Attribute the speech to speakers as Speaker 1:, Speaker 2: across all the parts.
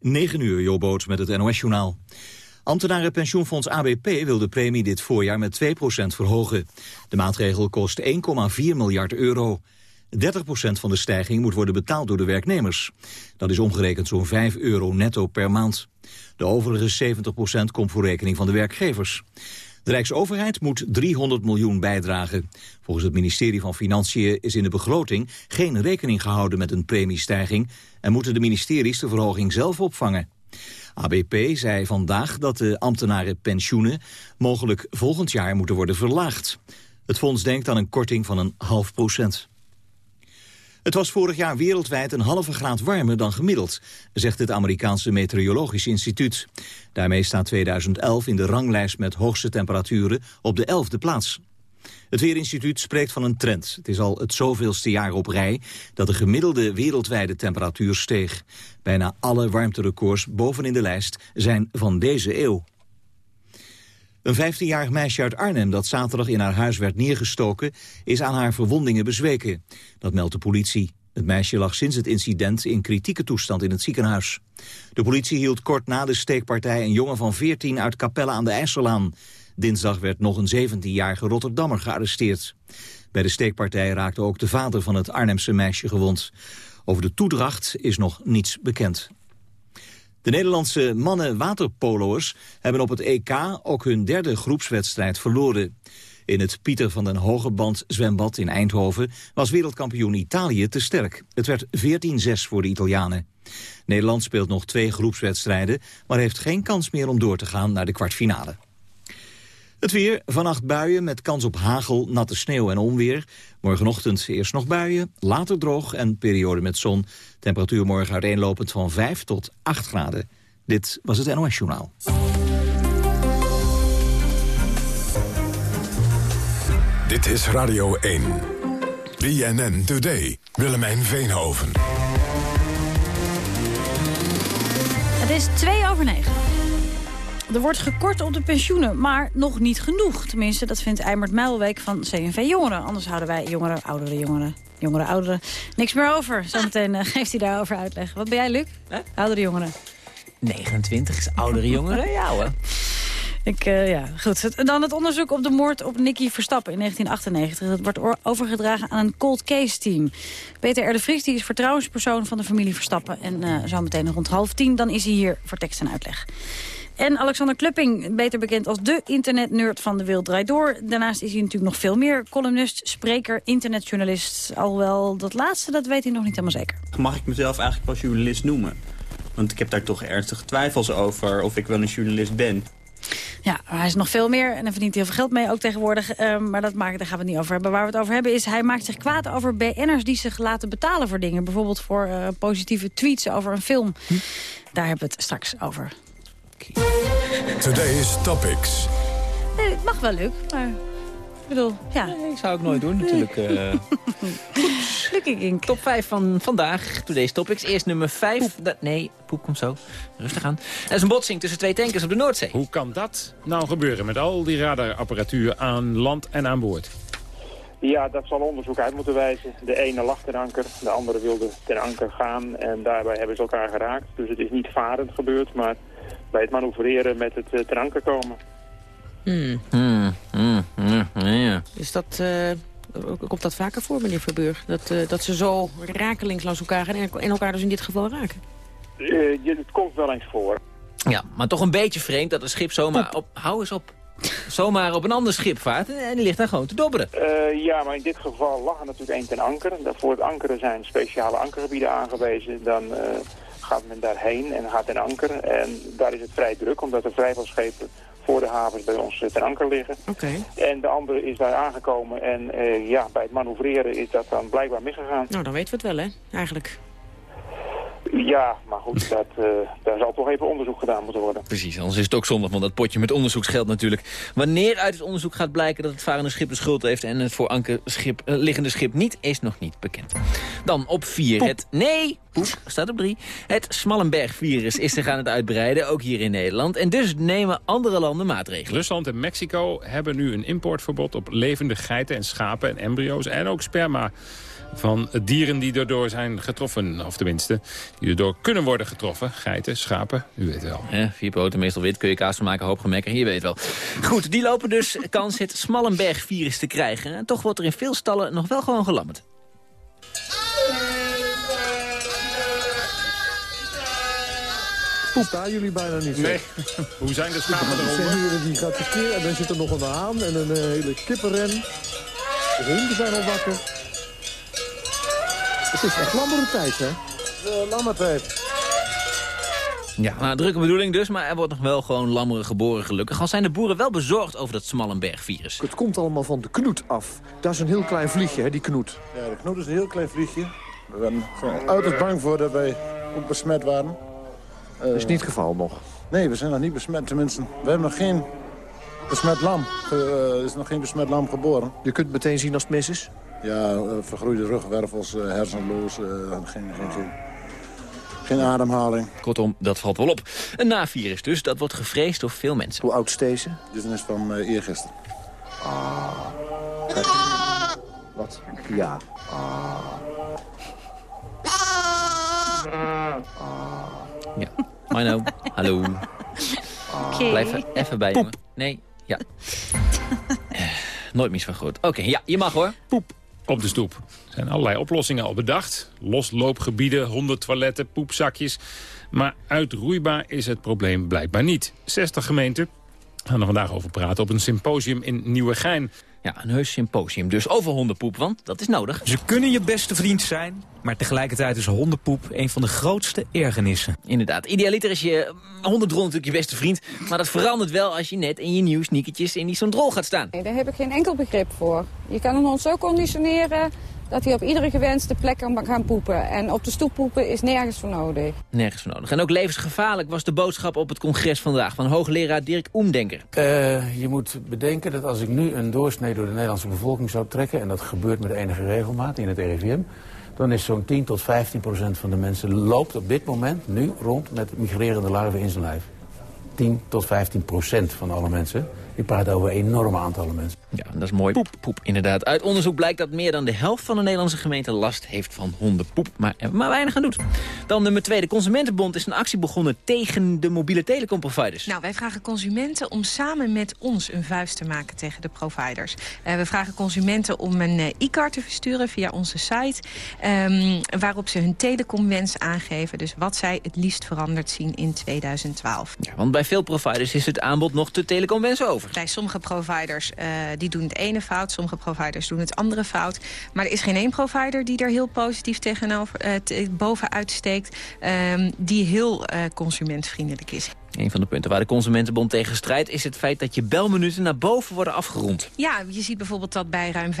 Speaker 1: 9 uur, Jobboot met het NOS-journaal. Ambtenarenpensioenfonds ABP wil de premie dit voorjaar met 2% verhogen. De maatregel kost 1,4 miljard euro. 30% van de stijging moet worden betaald door de werknemers. Dat is omgerekend zo'n 5 euro netto per maand. De overige 70% komt voor rekening van de werkgevers. De Rijksoverheid moet 300 miljoen bijdragen. Volgens het ministerie van Financiën is in de begroting geen rekening gehouden met een premiestijging en moeten de ministeries de verhoging zelf opvangen. ABP zei vandaag dat de ambtenarenpensioenen mogelijk volgend jaar moeten worden verlaagd. Het fonds denkt aan een korting van een half procent. Het was vorig jaar wereldwijd een halve graad warmer dan gemiddeld, zegt het Amerikaanse Meteorologisch Instituut. Daarmee staat 2011 in de ranglijst met hoogste temperaturen op de elfde plaats. Het Weerinstituut spreekt van een trend. Het is al het zoveelste jaar op rij dat de gemiddelde wereldwijde temperatuur steeg. Bijna alle warmterecords bovenin de lijst zijn van deze eeuw. Een 15-jarig meisje uit Arnhem dat zaterdag in haar huis werd neergestoken... is aan haar verwondingen bezweken. Dat meldt de politie. Het meisje lag sinds het incident in kritieke toestand in het ziekenhuis. De politie hield kort na de steekpartij een jongen van 14 uit Capelle aan de IJssel aan. Dinsdag werd nog een 17-jarige Rotterdammer gearresteerd. Bij de steekpartij raakte ook de vader van het Arnhemse meisje gewond. Over de toedracht is nog niets bekend. De Nederlandse mannen waterpolo'ers hebben op het EK ook hun derde groepswedstrijd verloren. In het Pieter van den Hogeband zwembad in Eindhoven was wereldkampioen Italië te sterk. Het werd 14-6 voor de Italianen. Nederland speelt nog twee groepswedstrijden, maar heeft geen kans meer om door te gaan naar de kwartfinale. Het weer, vannacht buien met kans op hagel, natte sneeuw en onweer. Morgenochtend eerst nog buien, later droog en periode met zon. Temperatuur morgen uiteenlopend van 5 tot 8 graden. Dit was het NOS Journaal.
Speaker 2: Dit is Radio 1. BNN Today. Willemijn Veenhoven.
Speaker 3: Het is 2 over 9. Er wordt gekort op de pensioenen, maar nog niet genoeg. Tenminste, dat vindt Eimert Muilweek van CNV Jongeren. Anders houden wij jongeren, oudere jongeren, jongeren, ouderen niks meer over. Zometeen uh, geeft hij daarover uitleg. Wat ben jij, Luc? Oudere jongeren.
Speaker 4: 29 is oudere jongeren? ja hoor.
Speaker 3: Ik, uh, ja, goed. Dan het onderzoek op de moord op Nicky Verstappen in 1998. Dat wordt overgedragen aan een cold case team. Peter R. de Vries die is vertrouwenspersoon van de familie Verstappen. En uh, zo meteen rond half tien, dan is hij hier voor tekst en uitleg. En Alexander Klupping, beter bekend als de internetnerd van de Wereld Draait Door. Daarnaast is hij natuurlijk nog veel meer. Columnist, spreker, internetjournalist. Alhoewel dat laatste, dat weet hij nog niet helemaal zeker.
Speaker 5: Mag ik mezelf eigenlijk wel journalist noemen? Want ik heb daar toch ernstige twijfels over of ik wel een journalist ben.
Speaker 3: Ja, hij is nog veel meer en daar verdient heel veel geld mee ook tegenwoordig. Um, maar dat maakt, daar gaan we het niet over hebben. Waar we het over hebben is, hij maakt zich kwaad over BN'ers die zich laten betalen voor dingen. Bijvoorbeeld voor uh, positieve tweets over een film. Hm? Daar hebben we het straks over.
Speaker 2: Today's Topics.
Speaker 3: Nee, het mag wel, leuk, maar... Ik bedoel, ja.
Speaker 4: Nee, zou ik nooit doen, natuurlijk. Uh...
Speaker 3: Ink.
Speaker 4: Top 5 van vandaag, Today's Topics. Eerst nummer 5. Dat, nee, poep komt zo. Rustig aan. Er is een botsing tussen twee tankers op de Noordzee.
Speaker 6: Hoe kan dat nou gebeuren met al die radarapparatuur aan land en aan boord?
Speaker 7: Ja, dat zal onderzoek uit moeten wijzen. De ene lag ten anker, de andere wilde ten anker gaan. En daarbij hebben ze elkaar geraakt. Dus het is niet varend gebeurd, maar bij het manoeuvreren met het uh, ten anker komen.
Speaker 4: Hmm. Hmm. Hmm.
Speaker 8: Ja. Is dat, uh, komt dat vaker voor, meneer Verburg? Dat, uh, dat ze zo rakelings langs elkaar gaan en, en elkaar dus in dit geval raken?
Speaker 7: het komt wel eens voor.
Speaker 4: Ja, maar toch een beetje vreemd dat een schip zomaar... Op, hou eens op. zomaar op een ander schip vaart en die ligt daar gewoon te dobberen.
Speaker 7: Uh, ja, maar in dit geval lag er natuurlijk één ten anker. Voor het ankeren zijn speciale ankergebieden aangewezen. Dan uh, gaat men daarheen en gaat ten anker. En daar is het vrij druk, omdat er vrij veel schepen voor de havens bij ons ten anker liggen.
Speaker 8: Okay.
Speaker 7: En de andere is daar aangekomen en uh, ja, bij het manoeuvreren is dat dan blijkbaar misgegaan.
Speaker 8: Nou, dan weten we het wel, hè, eigenlijk.
Speaker 7: Ja, maar goed, dat, uh, daar zal toch even onderzoek gedaan moeten worden.
Speaker 4: Precies, anders is het ook zondag van dat potje met onderzoeksgeld natuurlijk. Wanneer uit het onderzoek gaat blijken dat het varende schip de schuld heeft... en het voor anker schip, uh, liggende schip niet, is nog niet bekend. Dan op 4 het... Nee, poep, staat op 3. Het Smallenberg-virus is zich aan het uitbreiden, ook hier in Nederland. En dus nemen andere landen maatregelen.
Speaker 6: Rusland en Mexico hebben nu een importverbod op levende geiten en schapen en embryo's... en ook sperma van dieren die erdoor zijn getroffen. Of tenminste, die erdoor kunnen worden getroffen. Geiten, schapen, u weet wel.
Speaker 4: Ja, vier poten, meestal wit, kun je kaas van maken, hoop gemekker, je weet wel. Goed, die lopen dus kans het Smallenberg-virus te krijgen. En toch wordt er in veel stallen nog wel gewoon gelammerd.
Speaker 9: Staan jullie bijna niet zo.
Speaker 6: Nee, hoe zijn de schapen
Speaker 9: Er
Speaker 6: eronder?
Speaker 9: hier die gaat tekeer en dan zit er nog een haan en een eh, hele kippenren. De honden zijn al wakker. Het is echt lammere tijd, hè? De lammertijd.
Speaker 4: Ja, nou, drukke bedoeling dus, maar er wordt nog wel gewoon lammeren geboren gelukkig. Al zijn de boeren wel bezorgd over dat Smallenberg-virus.
Speaker 9: Het komt allemaal van de knoet af. Dat is een heel klein vliegje, hè, die knoet.
Speaker 10: Ja, de knoet is een heel klein vliegje. We er uiterst bang voor dat wij ook besmet waren.
Speaker 9: Dat is niet het geval nog.
Speaker 10: Nee, we zijn nog niet besmet. Tenminste, we hebben nog geen besmet lam. ge- eh, Er is nog geen besmet lam geboren.
Speaker 9: Je kunt meteen zien als het mis is.
Speaker 10: Ja, eh, vergroeide rugwervels, eh, hersenloos, eh, geen, geen, geen, geen ademhaling.
Speaker 4: Kortom, dat valt wel op. Een navirus dus, dat wordt gevreesd door veel mensen.
Speaker 9: Hoe oud is deze?
Speaker 10: Dit is van eh eergisteren.
Speaker 9: Wat? Ja.
Speaker 4: Ja, Mino, hallo. Blijf er even bij, jongen. Nee, ja. Nooit mis van groot. Oké, ja, je mag hoor.
Speaker 6: Poep op de stoep. Zijn allerlei oplossingen al bedacht. Losloopgebieden, hondentoiletten, poepzakjes. Maar uitroeibaar is het probleem blijkbaar niet. 60 gemeenten gaan er vandaag over praten op een symposium in Nieuwegein.
Speaker 4: Ja, een heus symposium dus over hondenpoep, want dat is nodig.
Speaker 11: Ze kunnen je beste vriend zijn, maar tegelijkertijd is hondenpoep een van de grootste ergernissen.
Speaker 4: Inderdaad, idealiter is je hondendrol natuurlijk je beste vriend. Maar dat verandert wel als je net in je nieuwe sneakertjes in die zo'n drol gaat staan.
Speaker 12: Nee, daar heb ik geen enkel begrip voor. Je kan een hond zo conditioneren dat hij op iedere gewenste plek kan gaan poepen. En op de stoep poepen is nergens voor nodig.
Speaker 4: Nergens voor nodig. En ook levensgevaarlijk was de boodschap op het congres vandaag van hoogleraar Dirk Oemdenker.
Speaker 13: Eh, je moet bedenken dat als ik nu een doorsnee door de Nederlandse bevolking zou trekken... en dat gebeurt met enige regelmaat in het RIVM... dan is zo'n 10 tot 15 procent van de mensen loopt op dit moment nu rond met migrerende larven in zijn lijf. 10 tot 15 procent van alle mensen. Ik praat over enorme aantallen mensen.
Speaker 4: Ja, dat is mooi. Poep, poep, inderdaad. Uit onderzoek blijkt dat meer dan de helft van de Nederlandse gemeenten last heeft van hondenpoep. Maar er maar weinig aan doet. Dan nummer twee. De Consumentenbond is een actie begonnen tegen de mobiele telecomproviders.
Speaker 14: Nou, wij vragen consumenten om samen met ons een vuist te maken tegen de providers. Eh, we vragen consumenten om een eh, e-card te versturen via onze site... ehm, waarop ze hun telecomwens aangeven. Dus wat zij het liefst veranderd zien in 2012.
Speaker 4: Ja, want bij veel providers is het aanbod nog te telecomwens over.
Speaker 14: Bij sommige providers eh, die doen het ene fout, sommige providers doen het andere fout. Maar er is geen één provider die er heel positief tegenover, eh, bovenuit steekt... ehm, die heel eh, consumentvriendelijk is.
Speaker 4: Een van de punten waar de Consumentenbond tegen strijdt... is het feit dat je belminuten naar boven worden afgerond.
Speaker 14: Ja, je ziet bijvoorbeeld dat bij ruim 75%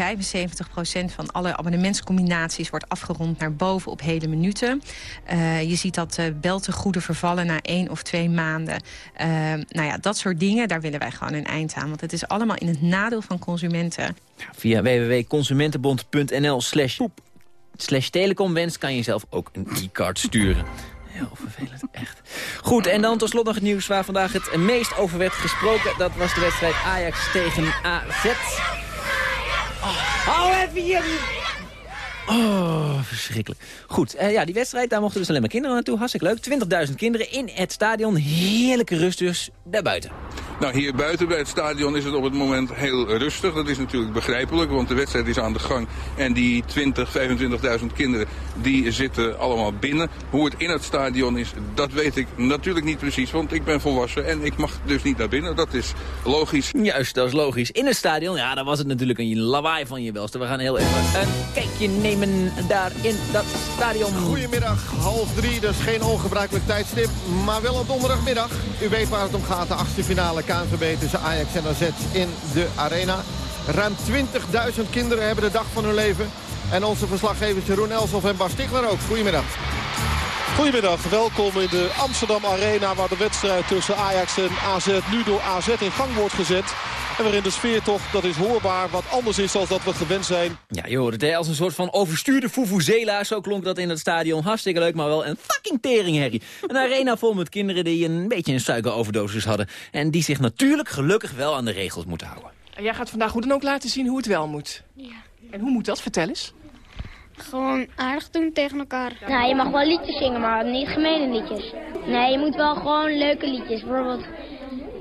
Speaker 14: van alle abonnementscombinaties wordt afgerond naar boven op hele minuten. Eh, je ziet dat uh, beltegoeden vervallen na één of twee maanden. Uh, nou ja, dat soort dingen, daar willen wij gewoon een eind aan. Want het is allemaal in het nadeel van consumenten.
Speaker 4: Via www.consumentenbond.nl slash telecomwens kan je zelf ook een e-card sturen. Heel vervelend, echt. Goed, en dan tot slot nog het nieuws waar vandaag het meest over werd gesproken. Dat was de wedstrijd Ajax tegen AZ. Oh, even! Oh, verschrikkelijk. Goed, uh, ja, die wedstrijd, daar mochten dus alleen maar kinderen naartoe. Hartstikke leuk. 20.000 kinderen in het stadion. Heerlijke rust dus daarbuiten.
Speaker 15: Nou, hier buiten bij het stadion is het op het moment heel rustig. Dat is natuurlijk begrijpelijk, want de wedstrijd is aan de gang. En die 20, 25.000 kinderen, die zitten allemaal binnen. Hoe het in het stadion is, dat weet ik natuurlijk niet precies. Want ik ben volwassen en ik mag dus niet naar binnen. Dat is logisch.
Speaker 4: Juist, dat is logisch. In het stadion, ja, dan was het natuurlijk een lawaai van je welste. We gaan heel even een kijkje nemen daar in dat stadion.
Speaker 16: Goedemiddag, half drie, dus geen ongebruikelijk tijdstip. Maar wel op donderdagmiddag. U weet waar het om gaat, de achtste finale KNVB tussen Ajax en AZ in de Arena. Ruim 20.000 kinderen hebben de dag van hun leven. En onze verslaggevers Jeroen Elshoff en Bas Stigler ook. Goedemiddag.
Speaker 17: Goedemiddag, welkom in de Amsterdam Arena waar de wedstrijd tussen Ajax en AZ nu door AZ in gang wordt gezet. En waarin de sfeer toch, dat is hoorbaar, wat anders is dan dat we gewend zijn.
Speaker 4: Ja, je hoort het hè, als een soort van overstuurde Fufuzela. Zo klonk dat in het stadion. Hartstikke leuk, maar wel een fucking teringherrie. Een arena vol met kinderen die een beetje een suikeroverdosis hadden. En die zich natuurlijk gelukkig wel aan de regels moeten houden.
Speaker 18: En jij gaat vandaag hoe dan ook laten zien hoe het wel moet.
Speaker 19: Ja.
Speaker 18: En hoe moet dat? Vertel eens. Gewoon aardig doen tegen elkaar.
Speaker 19: Nou, je mag wel liedjes zingen, maar niet gemene liedjes. Nee, je moet wel gewoon leuke liedjes. Bijvoorbeeld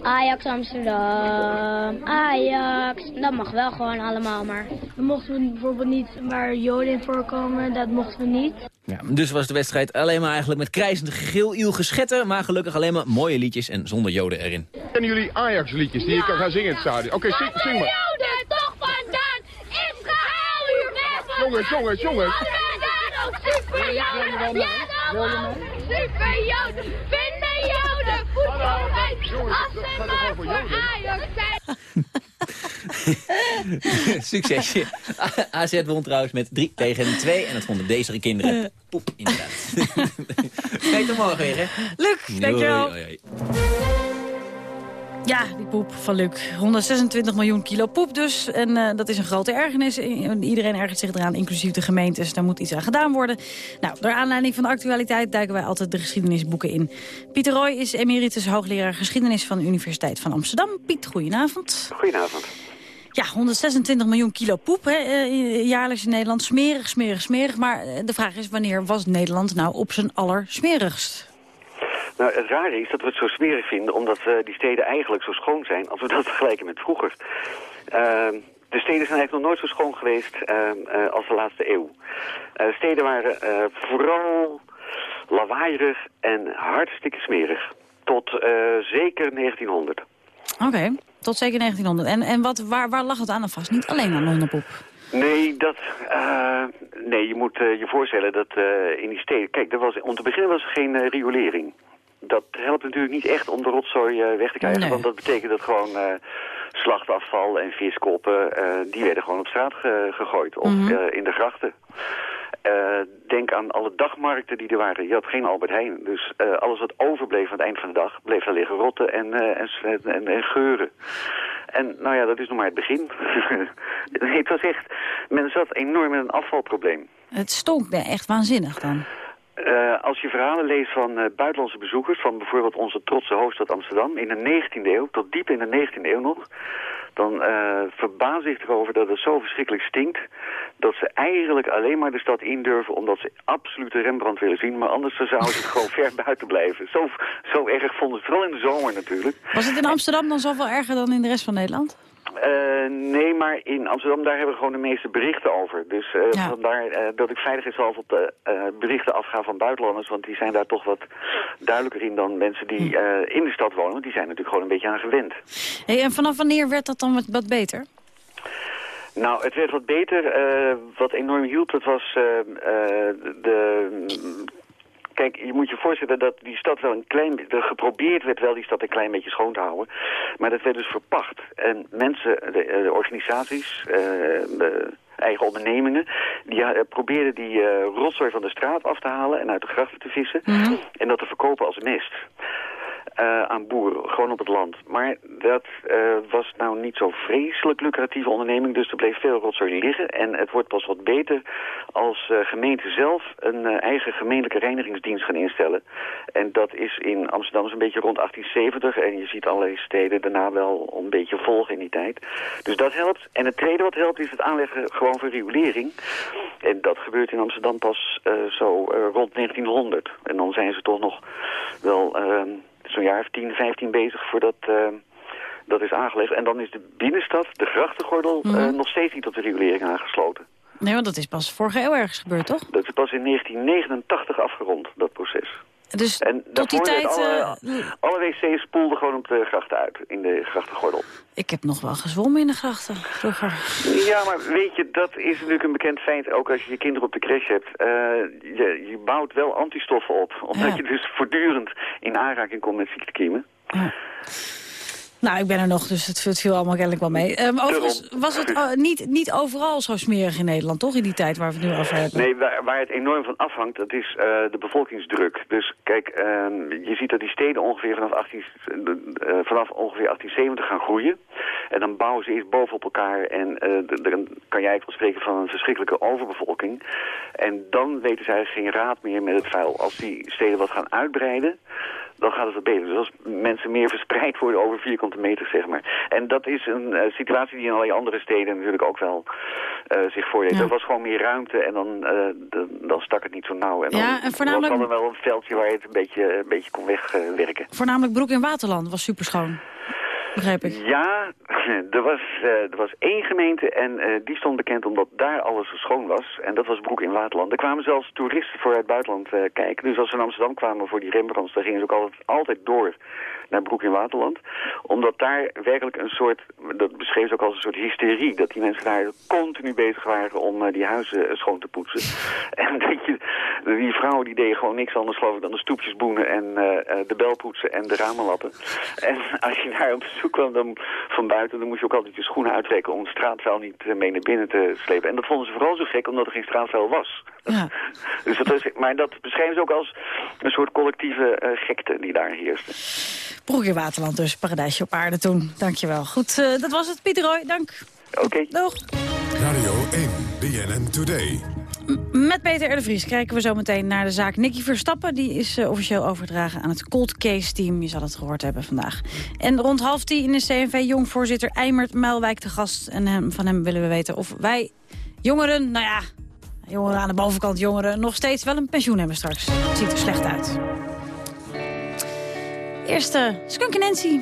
Speaker 19: Ajax Amsterdam, Ajax. Dat mag wel gewoon allemaal, maar...
Speaker 18: Dan mochten we bijvoorbeeld niet waar joden in voorkomen, dat mochten we niet.
Speaker 4: Ja, dus was de wedstrijd alleen maar eigenlijk met krijzend gegil, iel geschetter... maar gelukkig alleen maar mooie liedjes en zonder joden erin.
Speaker 20: Kennen jullie Ajax-liedjes die je kan gaan zingen in het stadion? Oké, zing, zing maar.
Speaker 19: Joden, toch vandaan! Ik gehaal u weg!
Speaker 20: Jongens, jongens, jongens.
Speaker 19: Super Joden! Ja, Super Joden! Vinden Joden! Voetbalwijk! Als ze maar voor Ajax zijn!
Speaker 4: Succesje. AZ won trouwens met 3 tegen 2 en dat vonden deze kinderen poep, inderdaad. Kijk tot morgen weer, hè.
Speaker 3: Luc, dankjewel. Ja, die poep van Luc. 126 miljoen kilo poep dus. En eh, dat is een grote ergernis. Iedereen ergert zich eraan, inclusief de gemeentes. Daar moet iets aan gedaan worden. Nou, door aanleiding van de actualiteit duiken wij altijd de geschiedenisboeken in. Pieter Roy is emeritus hoogleraar geschiedenis van de Universiteit van Amsterdam. Piet, goedenavond.
Speaker 21: Goedenavond.
Speaker 3: Ja, 126 miljoen kilo poep hè, eh, jaarlijks in Nederland. Smerig, smerig, smerig. Maar eh, de vraag is, wanneer was Nederland nou op zijn allersmerigst?
Speaker 21: Nou, het rare is dat we het zo smerig vinden... omdat eh, die steden eigenlijk zo schoon zijn als we dat vergelijken met vroeger. Ehm, de steden zijn eigenlijk nog nooit zo schoon geweest ehm, eh, als de laatste eeuw. Eh, de steden waren vooral lawaaierig en hartstikke smerig. Tot zeker 1900.
Speaker 3: Oké, tot zeker 1900. En, en wat, waar, waar lag het aan dan vast? Niet alleen aan hondenpoep.
Speaker 21: Nee, dat, nee, je moet je voorstellen dat in die steden... Kijk, er was, om te beginnen was er geen riolering. Dat helpt natuurlijk niet echt om de rotzooi eh, weg te krijgen.
Speaker 3: Nee.
Speaker 21: Want dat betekent dat gewoon eh, slachtafval en viskoppen... eh, die werden gewoon op straat ge- gegooid. Of
Speaker 3: Mhm.
Speaker 21: in de grachten. Denk aan alle dagmarkten die er waren. Je had geen Albert Heijn. Dus alles wat overbleef aan het eind van de dag... bleef daar liggen rotten en, eh, en, en, en geuren. En nou ja, dat is nog maar het begin. het was echt... Men zat enorm met een afvalprobleem.
Speaker 3: Het stonk echt waanzinnig dan.
Speaker 21: Eh, als je verhalen leest van eh, buitenlandse bezoekers... van bijvoorbeeld onze trotse hoofdstad Amsterdam... in de 19e eeuw, tot diep in de 19e eeuw nog... dan eh verbaas ik erover dat het zo verschrikkelijk stinkt... dat ze eigenlijk alleen maar de stad indurven... omdat ze absoluut de Rembrandt willen zien... maar anders zouden ze gewoon ver buiten blijven. Zo, zo erg vonden ze het, vooral in de zomer natuurlijk.
Speaker 3: Was het in Amsterdam dan zoveel erger dan in de rest van Nederland?
Speaker 21: Eh, nee, maar in Amsterdam, daar hebben we gewoon de meeste berichten over. Dus
Speaker 3: Ja.
Speaker 21: vandaar eh, dat ik veiligheidshalve op de berichten afga van buitenlanders. Want die zijn daar toch wat duidelijker in dan mensen die eh, in de stad wonen. Want die zijn natuurlijk gewoon een beetje aan gewend.
Speaker 3: Hey, en vanaf wanneer werd dat dan wat, beter?
Speaker 21: Nou, het werd wat beter. Wat enorm hielp, dat was de... Kijk, je moet je voorstellen dat die stad wel een klein... Er geprobeerd werd wel die stad een klein beetje schoon te houden. Maar dat werd dus verpacht. En mensen, de, eh, de organisaties, eh, de eigen ondernemingen... die eh, probeerden die rotzooi van de straat af te halen... en uit de grachten te vissen. En dat te verkopen als mest. Eh, aan boeren, gewoon op het land. Maar dat eh, was nou niet zo'n vreselijk lucratieve onderneming, dus er bleef veel rotzooi liggen. En het wordt pas wat beter als eh, gemeenten zelf een eigen gemeentelijke reinigingsdienst gaan instellen. En dat is in Amsterdam zo'n beetje rond 1870 en je ziet allerlei steden daarna wel een beetje volgen in die tijd. Dus dat helpt. En het tweede wat helpt is het aanleggen gewoon van riolering. En dat gebeurt in Amsterdam pas zo rond 1900. En dan zijn ze toch nog wel eh, zo'n jaar of 10, 15 bezig voordat eh, dat is aangelegd. En dan is de binnenstad, de grachtengordel, eh, nog steeds niet op de riolering aangesloten.
Speaker 3: Nee, want dat is pas vorige eeuw ergens gebeurd, toch?
Speaker 21: Dat is pas in 1989 afgerond, dat proces.
Speaker 3: Dus
Speaker 21: en
Speaker 3: tot die tijd...
Speaker 21: Alle,
Speaker 3: eh,
Speaker 21: alle wc's spoelden gewoon op de grachten uit, in de grachtengordel.
Speaker 3: ik heb nog wel gezwommen in de grachten vroeger.
Speaker 21: Ja, maar weet je, dat is natuurlijk een bekend feit. Ook als je je kinderen op de crash hebt. Eh, je, je bouwt wel antistoffen op. Omdat
Speaker 3: Ja.
Speaker 21: je dus voortdurend in aanraking komt met ziektekiemen.
Speaker 3: Nou, ik ben er nog, dus het, viel allemaal kennelijk wel mee. Ehm, overigens was het eh, niet, niet overal zo smerig in Nederland, toch? In die tijd waar we het nu over hebben.
Speaker 21: Nee, waar, waar het enorm van afhangt, dat is eh, de bevolkingsdruk. Dus kijk, ehm, je ziet dat die steden ongeveer vanaf, 18, eh, vanaf ongeveer 1870 gaan groeien. En dan bouwen ze eerst bovenop elkaar en eh, dan kan jij eigenlijk wel spreken van een verschrikkelijke overbevolking. En dan weten ze eigenlijk geen raad meer met het vuil. Als die steden wat gaan uitbreiden, dan gaat het wat beter. Dus als mensen meer verspreid worden over vierkante meters, zeg maar. En dat is een eh, situatie die in allerlei andere steden natuurlijk ook wel eh, zich voordeed.
Speaker 22: Ja.
Speaker 21: Er was gewoon meer ruimte en dan, eh, de- dan stak het niet zo nauw. En dan
Speaker 22: Ja, en voornamelijk-
Speaker 21: was er wel een veldje waar je het een beetje, een beetje kon wegwerken.
Speaker 22: Voornamelijk Broek in Waterland was super schoon.
Speaker 21: Ja, er was, eh, er was één gemeente en eh, die stond bekend omdat daar alles schoon was. En dat was Broek in Waterland. Er kwamen zelfs toeristen voor het buitenland eh, kijken. Dus als ze in Amsterdam kwamen voor die Rembrandts, dan gingen ze ook altijd, altijd door naar Broek in Waterland. Omdat daar werkelijk een soort, dat beschreef ze ook als een soort hysterie. Dat die mensen daar continu bezig waren om die huizen schoon te poetsen. En dat je, die vrouwen die deden gewoon niks anders geloof ik dan de stoepjes boenen en de bel poetsen en de ramen lappen. En als je daar op kwam dan, van buiten, dan moest je ook altijd je schoenen uittrekken om het straatvuil niet eh, mee naar binnen te slepen. En dat vonden ze vooral zo gek omdat er geen straatvuil was. dus dat is, maar dat beschrijven ze ook als een soort collectieve eh, gekte die daar heerste.
Speaker 22: Broek in Waterland dus, paradijsje op aarde toen. Dankjewel. Goed, eh, dat was het. Pieter Roy, dank.
Speaker 21: Oké.
Speaker 22: Doeg.
Speaker 2: Radio 1, BNN Today.
Speaker 22: Met Peter R. de Vries kijken we zo meteen naar de zaak Nicky Verstappen. Die is eh, officieel overgedragen aan het Cold Case Team. Je zal het gehoord hebben vandaag. En rond half tien is CNV-jongvoorzitter Eimert Muilwijk te gast. En van hem willen we weten of wij jongeren, nou ja, jongeren aan de bovenkant jongeren... nog steeds wel een pensioen hebben straks. Ziet er slecht uit. Eerste Skunk Nancy.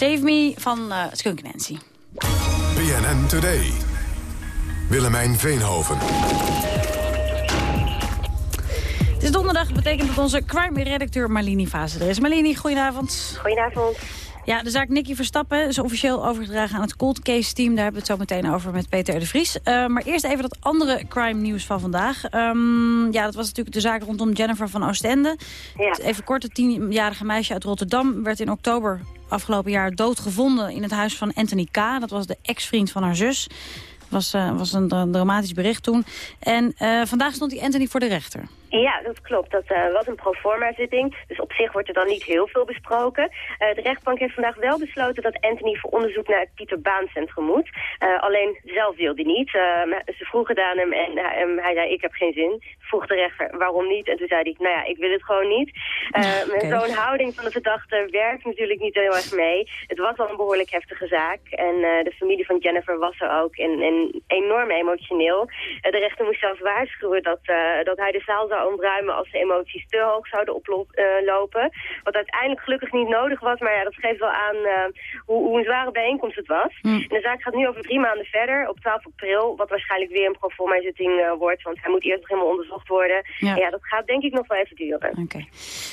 Speaker 3: Save Me van uh, Skunk Nancy.
Speaker 2: BNN Today. Willemijn Veenhoven.
Speaker 3: Het is donderdag, betekent dat onze crime-redacteur Marlini Fase er is. Marlini, goedenavond.
Speaker 23: Goedenavond.
Speaker 3: Ja, de zaak Nicky Verstappen is officieel overgedragen aan het cold case team. Daar hebben we het zo meteen over met Peter de Vries. Uh, maar eerst even dat andere crime nieuws van vandaag. Um, ja, dat was natuurlijk de zaak rondom Jennifer van Oostende.
Speaker 23: Ja.
Speaker 3: Even kort, het tienjarige meisje uit Rotterdam werd in oktober afgelopen jaar doodgevonden in het huis van Anthony K. Dat was de ex-vriend van haar zus. Was, uh, was een dramatisch bericht toen. En uh, vandaag stond die Anthony voor de rechter.
Speaker 23: Ja, dat klopt. Dat uh, was een proforma-zitting. Dus op zich wordt er dan niet heel veel besproken. Uh, de rechtbank heeft vandaag wel besloten dat Anthony voor onderzoek naar het Pieter Baan Centrum moet. Uh, alleen zelf wilde hij niet. ze vroegen aan hem en hij zei ik heb geen zin. Vroeg de rechter waarom niet. En toen zei hij nou ja, ik wil het gewoon niet. Okay. Met zo'n houding van de verdachte werkt natuurlijk niet heel erg mee. Het was wel een behoorlijk heftige zaak. En de familie van Jennifer was er ook. En, en enorm emotioneel. de rechter moest zelfs waarschuwen dat, dat hij de zaal zou ontruimen als de emoties te hoog zouden oplopen. Uh, wat uiteindelijk gelukkig niet nodig was, maar ja, dat geeft wel aan uh, hoe, hoe, een zware bijeenkomst het was.
Speaker 3: Hm.
Speaker 23: En de zaak gaat nu over drie maanden verder, op 12 april, wat waarschijnlijk weer een proforma-zitting uh, wordt, want hij moet eerst nog helemaal onderzocht worden.
Speaker 3: Ja.
Speaker 23: En ja, dat gaat denk ik nog wel even duren.
Speaker 3: Oké. Okay.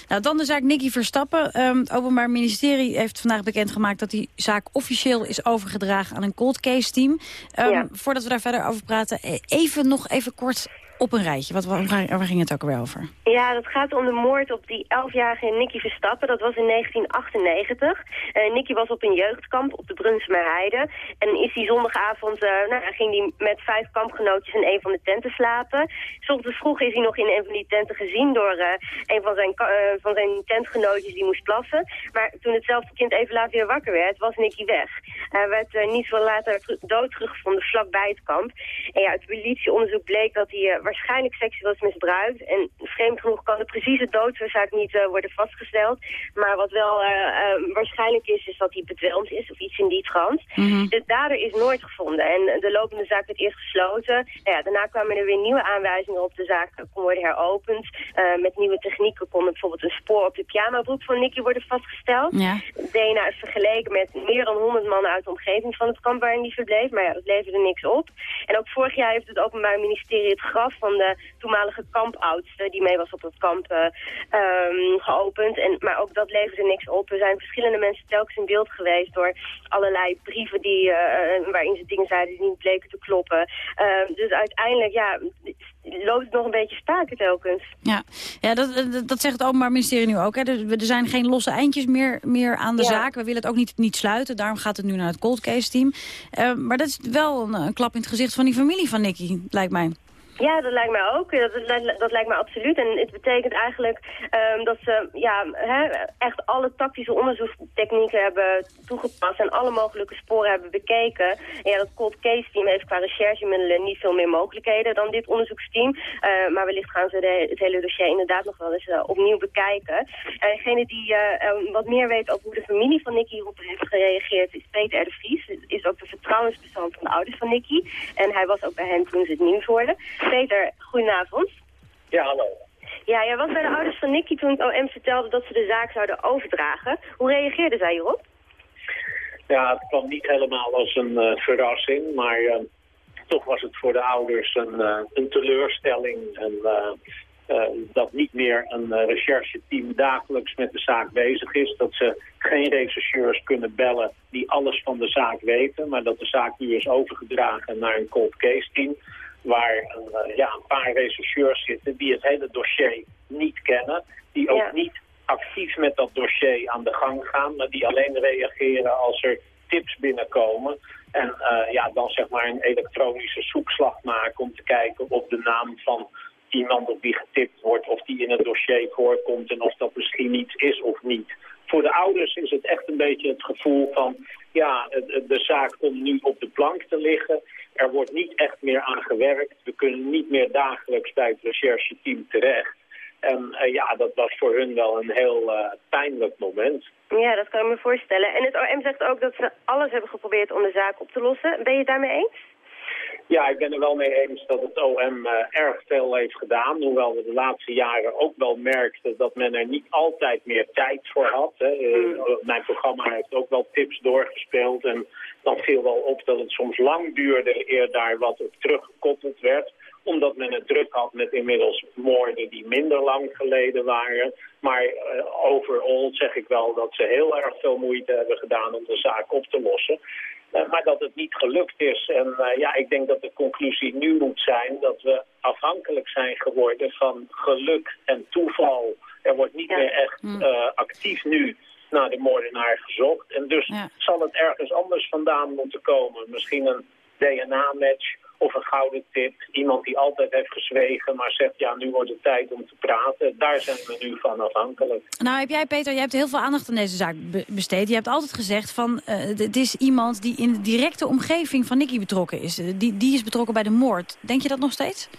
Speaker 3: Nou, dan de zaak Nicky Verstappen. Um, het Openbaar Ministerie heeft vandaag bekendgemaakt dat die zaak officieel is overgedragen aan een cold case team. Um,
Speaker 23: ja.
Speaker 3: Voordat we daar verder over praten, even nog even kort op een rijtje. Wat, waar, ging het ook alweer over?
Speaker 23: Ja, dat gaat om de moord op die 11-jarige Nicky Verstappen. Dat was in 1998. Uh, Nicky was op een jeugdkamp op de Brunsummer Heide. En is die zondagavond, uh, nou, ging hij met vijf kampgenootjes in een van de tenten slapen. Ochtends vroeg is hij nog in een van die tenten gezien door uh, een van zijn, van zijn tentgenootjes die moest plassen. Maar toen hetzelfde kind even later weer wakker werd, was Nicky weg. Hij werd niet veel later dood teruggevonden vlakbij het kamp. En ja, het politieonderzoek bleek dat hij waarschijnlijk seksueel is misbruikt. En vreemd genoeg kan de precieze doodsoorzaak niet uh, worden vastgesteld. Maar wat wel uh, uh, waarschijnlijk is, is dat hij bedwelmd is of iets in die trant.
Speaker 3: Mm -hmm.
Speaker 23: De dader is nooit gevonden. En de lopende zaak werd eerst gesloten. Nou ja, daarna kwamen er weer nieuwe aanwijzingen op de zaak kon worden heropend. met nieuwe technieken kon bijvoorbeeld een spoor op de pyjamabroek van Nicky worden vastgesteld.
Speaker 3: Ja.
Speaker 23: DNA is vergeleken met meer dan 100 mannen uit de omgeving van het kamp waarin hij verbleef. Maar ja, dat leverde niks op. En ook vorig jaar heeft het Openbaar Ministerie het graf van de toenmalige kampoudste die mee was op het kamp uh, um, geopend. En, maar ook dat leverde niks op. Er zijn verschillende mensen telkens in beeld geweest door allerlei brieven die, uh, waarin ze dingen zeiden die niet bleken te kloppen. Uh, dus uiteindelijk, ja, loopt het nog een beetje staken telkens.
Speaker 3: Ja, ja dat, dat, dat zegt het Openbaar Ministerie nu ook. Hè. Er, er zijn geen losse eindjes meer, meer aan de
Speaker 23: Ja.
Speaker 3: zaak. We willen het ook niet, niet sluiten. Daarom gaat het nu naar het cold case team. Uh, maar dat is wel een, een klap in het gezicht van die familie van Nicky, lijkt mij.
Speaker 23: Ja, dat lijkt mij ook. Dat, dat, lijkt mij absoluut. En het betekent eigenlijk um, dat ze ja, hè, echt alle tactische onderzoekstechnieken hebben toegepast en alle mogelijke sporen hebben bekeken. En ja, dat cold case team heeft qua recherchemiddelen niet veel meer mogelijkheden dan dit onderzoeksteam. Uh, maar wellicht gaan ze het hele dossier inderdaad nog wel eens uh, opnieuw bekijken. En degene die uh, wat meer weet over hoe de familie van Nicky hierop heeft gereageerd is Peter de Vries. Is ook de vertrouwenspersoon van de ouders van Nicky. En hij was ook bij hen toen ze het nieuws hoorden. Peter, goedenavond.
Speaker 24: Ja, hallo.
Speaker 23: Ja, jij was bij de ouders van Nicky toen het OM vertelde dat ze de zaak zouden overdragen. Hoe reageerden zij hierop?
Speaker 24: Ja, het kwam niet helemaal als een uh, verrassing, maar uh, toch was het voor de ouders een, uh, een teleurstelling. En, dat niet meer een rechercheteam dagelijks met de zaak bezig is. Dat ze geen rechercheurs kunnen bellen die alles van de zaak weten. Maar dat de zaak nu is overgedragen naar een cold case team waar een, ja, een paar rechercheurs zitten die het hele dossier niet kennen. Die ook
Speaker 23: Ja.
Speaker 24: niet actief met dat dossier aan de gang gaan, maar die alleen reageren als er tips binnenkomen. En eh, ja, dan zeg maar een elektronische zoekslag maken om te kijken of de naam van iemand op wie getipt wordt, of die in het dossier voorkomt en of dat misschien iets is of niet. Voor de ouders is het echt een beetje het gevoel van, ja, de zaak komt nu op de plank te liggen. Er wordt niet echt meer aan gewerkt. We kunnen niet meer dagelijks bij het rechercheteam terecht. En eh, ja, dat was voor hun wel een heel eh, pijnlijk moment.
Speaker 23: Ja, dat kan ik me voorstellen. En het OM zegt ook dat ze alles hebben geprobeerd om de zaak op te lossen. Ben je het daarmee eens?
Speaker 24: Ja, ik ben er wel mee eens dat het OM uh, erg veel heeft gedaan. Hoewel we de laatste jaren ook wel merkten dat men er niet altijd meer tijd voor had. Hè. Uh, mijn programma heeft ook wel tips doorgespeeld. En dan viel wel op dat het soms lang duurde eer daar wat op teruggekoppeld werd omdat men het druk had met inmiddels moorden die minder lang geleden waren. Maar uh, overal zeg ik wel dat ze heel erg veel moeite hebben gedaan om de zaak op te lossen. Uh, maar dat het niet gelukt is. En uh, ja, ik denk dat de conclusie nu moet zijn dat we afhankelijk zijn geworden van geluk en toeval. Er wordt niet ja. meer echt actief nu naar de moordenaar gezocht. En dus ja. zal het ergens anders vandaan moeten komen. Misschien een DNA-match of een gouden tip. Iemand die altijd heeft gezwegen, maar zegt ja, nu wordt het tijd om te praten. Daar zijn we nu van afhankelijk.
Speaker 3: Nou heb jij, Peter, je hebt heel veel aandacht aan deze zaak besteed. Je hebt altijd gezegd van, uh, het is iemand die in de directe omgeving van Nicky betrokken is. Die, die is betrokken bij de moord. Denk je dat nog steeds?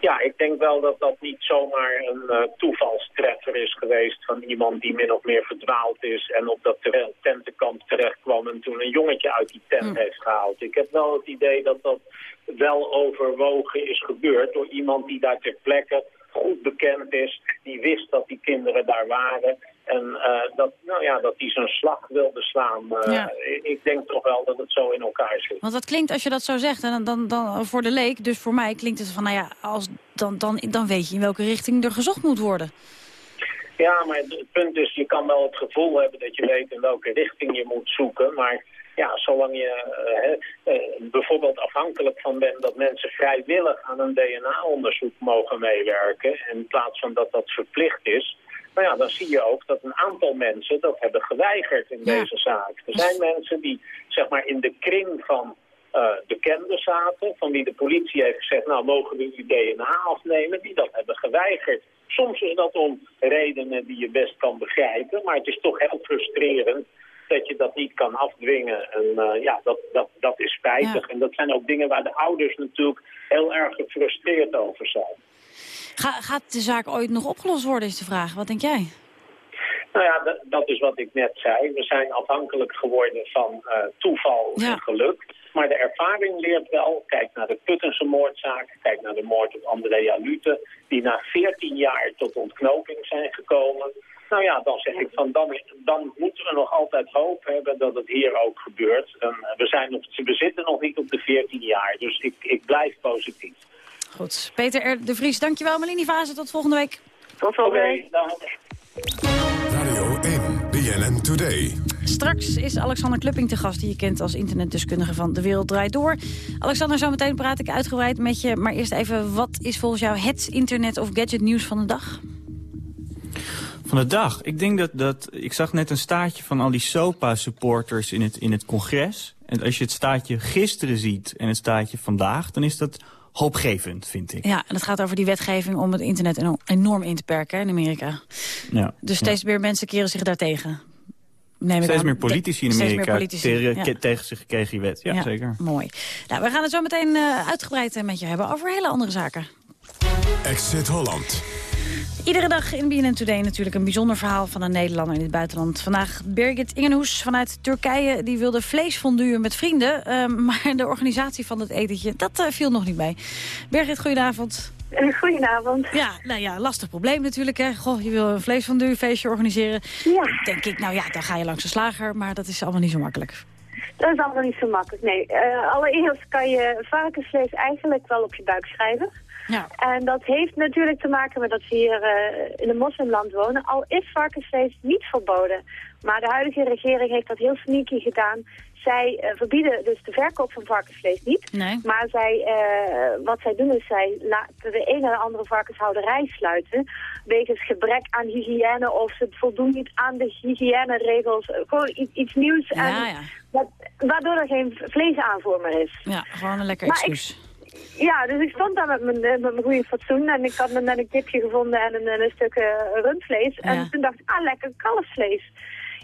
Speaker 24: Ja, ik denk wel dat dat niet zomaar een uh, toevalstreffer is geweest van iemand die min of meer verdwaald is en op dat tentenkamp terecht kwam en toen een jongetje uit die tent mm. heeft gehaald. Ik heb wel het idee dat dat wel overwogen is gebeurd door iemand die daar ter plekke goed bekend is, die wist dat die kinderen daar waren en uh, dat, nou ja, dat hij zijn slag wilde slaan. Uh, ja. Ik denk toch wel dat het zo in elkaar zit.
Speaker 3: Want dat klinkt, als je dat zo zegt, en dan, dan, dan voor de leek, dus voor mij klinkt het van, nou ja, als, dan, dan, dan weet je in welke richting er gezocht moet worden.
Speaker 24: Ja, maar het punt is, je kan wel het gevoel hebben dat je weet in welke richting je moet zoeken, maar ja, zolang je uh, bijvoorbeeld afhankelijk van bent dat mensen vrijwillig aan een DNA-onderzoek mogen meewerken, in plaats van dat dat verplicht is, nou ja, dan zie je ook dat een aantal mensen dat hebben geweigerd in ja. deze zaak. Er zijn mensen die zeg maar in de kring van uh, bekenden zaten, van wie de politie heeft gezegd, nou mogen we uw DNA afnemen, die dat hebben geweigerd. Soms is dat om redenen die je best kan begrijpen, maar het is toch heel frustrerend dat je dat niet kan afdwingen. En uh, ja, dat, dat, dat is spijtig. Ja. En dat zijn ook dingen waar de ouders natuurlijk heel erg gefrustreerd over zijn.
Speaker 3: Ga, gaat de zaak ooit nog opgelost worden, is de vraag. Wat denk jij?
Speaker 24: Nou ja, dat is wat ik net zei. We zijn afhankelijk geworden van uh, toeval ja. en geluk. Maar de ervaring leert wel, kijk naar de Puttense moordzaak, kijk naar de moord op Andrea Lute, die na 14 jaar tot ontknoping zijn gekomen. Nou ja, dan zeg ik van, dan, dan moeten we nog altijd hoop hebben dat het hier ook gebeurt. En we, zijn nog, we zitten nog niet op de 14 jaar, dus ik, ik blijf positief.
Speaker 3: Goed. Peter R. de Vries, dankjewel. Melanie Vazen, tot volgende week.
Speaker 24: Tot volgende week.
Speaker 2: Radio 1, BNN Today.
Speaker 3: Straks is Alexander Klupping te gast, die je kent als internetdeskundige van De Wereld Draait Door. Alexander, zometeen praat ik uitgebreid met je. Maar eerst even, wat is volgens jou het internet- of gadgetnieuws van de dag?
Speaker 25: Van de dag? Ik denk dat, dat... Ik zag net een staartje van al die SOPA-supporters in het, in het congres. En als je het staartje gisteren ziet en het staartje vandaag... dan is dat hoopgevend, vind ik.
Speaker 3: Ja, en het gaat over die wetgeving om het internet enorm in te perken in Amerika.
Speaker 25: Ja,
Speaker 3: dus steeds
Speaker 25: ja.
Speaker 3: meer mensen keren zich daartegen. Neem
Speaker 25: steeds
Speaker 3: aan.
Speaker 25: meer politici in Amerika
Speaker 3: politici,
Speaker 25: tegen,
Speaker 3: ja.
Speaker 25: tegen zich gekregen die wet. Ja,
Speaker 3: Ja,
Speaker 25: zeker.
Speaker 3: Mooi. Nou, we gaan het zo meteen uh, uitgebreid uh, met je hebben over hele andere zaken.
Speaker 2: Exit Holland.
Speaker 3: Iedere dag in BNN Today natuurlijk een bijzonder verhaal van een Nederlander in het buitenland. Vandaag Birgit Ingenhoes vanuit Turkije. Die wilde vleesfondue met vrienden. Uh, maar de organisatie van het etentje, dat uh, viel nog niet mee. Birgit, goedenavond.
Speaker 26: Goedenavond.
Speaker 3: Ja, nou ja, lastig probleem natuurlijk. Hè. Goh, je wil een vleesfondue feestje organiseren.
Speaker 26: Ja.
Speaker 3: Denk ik, nou ja, dan ga je langs de slager. Maar dat is allemaal niet zo makkelijk.
Speaker 26: Dat is allemaal niet zo makkelijk, nee. Uh, allereerst kan je varkensvlees eigenlijk wel op je buik schrijven.
Speaker 3: Ja.
Speaker 26: En dat heeft natuurlijk te maken met dat we hier uh, in een moslimland wonen. Al is varkensvlees niet verboden. Maar de huidige regering heeft dat heel sneaky gedaan. Zij uh, verbieden dus de verkoop van varkensvlees niet.
Speaker 3: Nee.
Speaker 26: Maar zij, uh, wat zij doen is zij laten de ene en de andere varkenshouderij sluiten. Wegens gebrek aan hygiëne of ze voldoen niet aan de hygiëneregels. Gewoon iets, iets nieuws.
Speaker 3: Ja,
Speaker 26: en
Speaker 3: ja.
Speaker 26: Wat, waardoor er geen vleesaanvoer meer is.
Speaker 3: Ja, gewoon een lekker excuus.
Speaker 26: Ja, dus ik stond daar met mijn, eh, met mijn goede fatsoen en ik had net een kipje gevonden en een, een stuk uh, rundvlees.
Speaker 3: Ja.
Speaker 26: En toen dacht ik, ah, lekker kalfsvlees.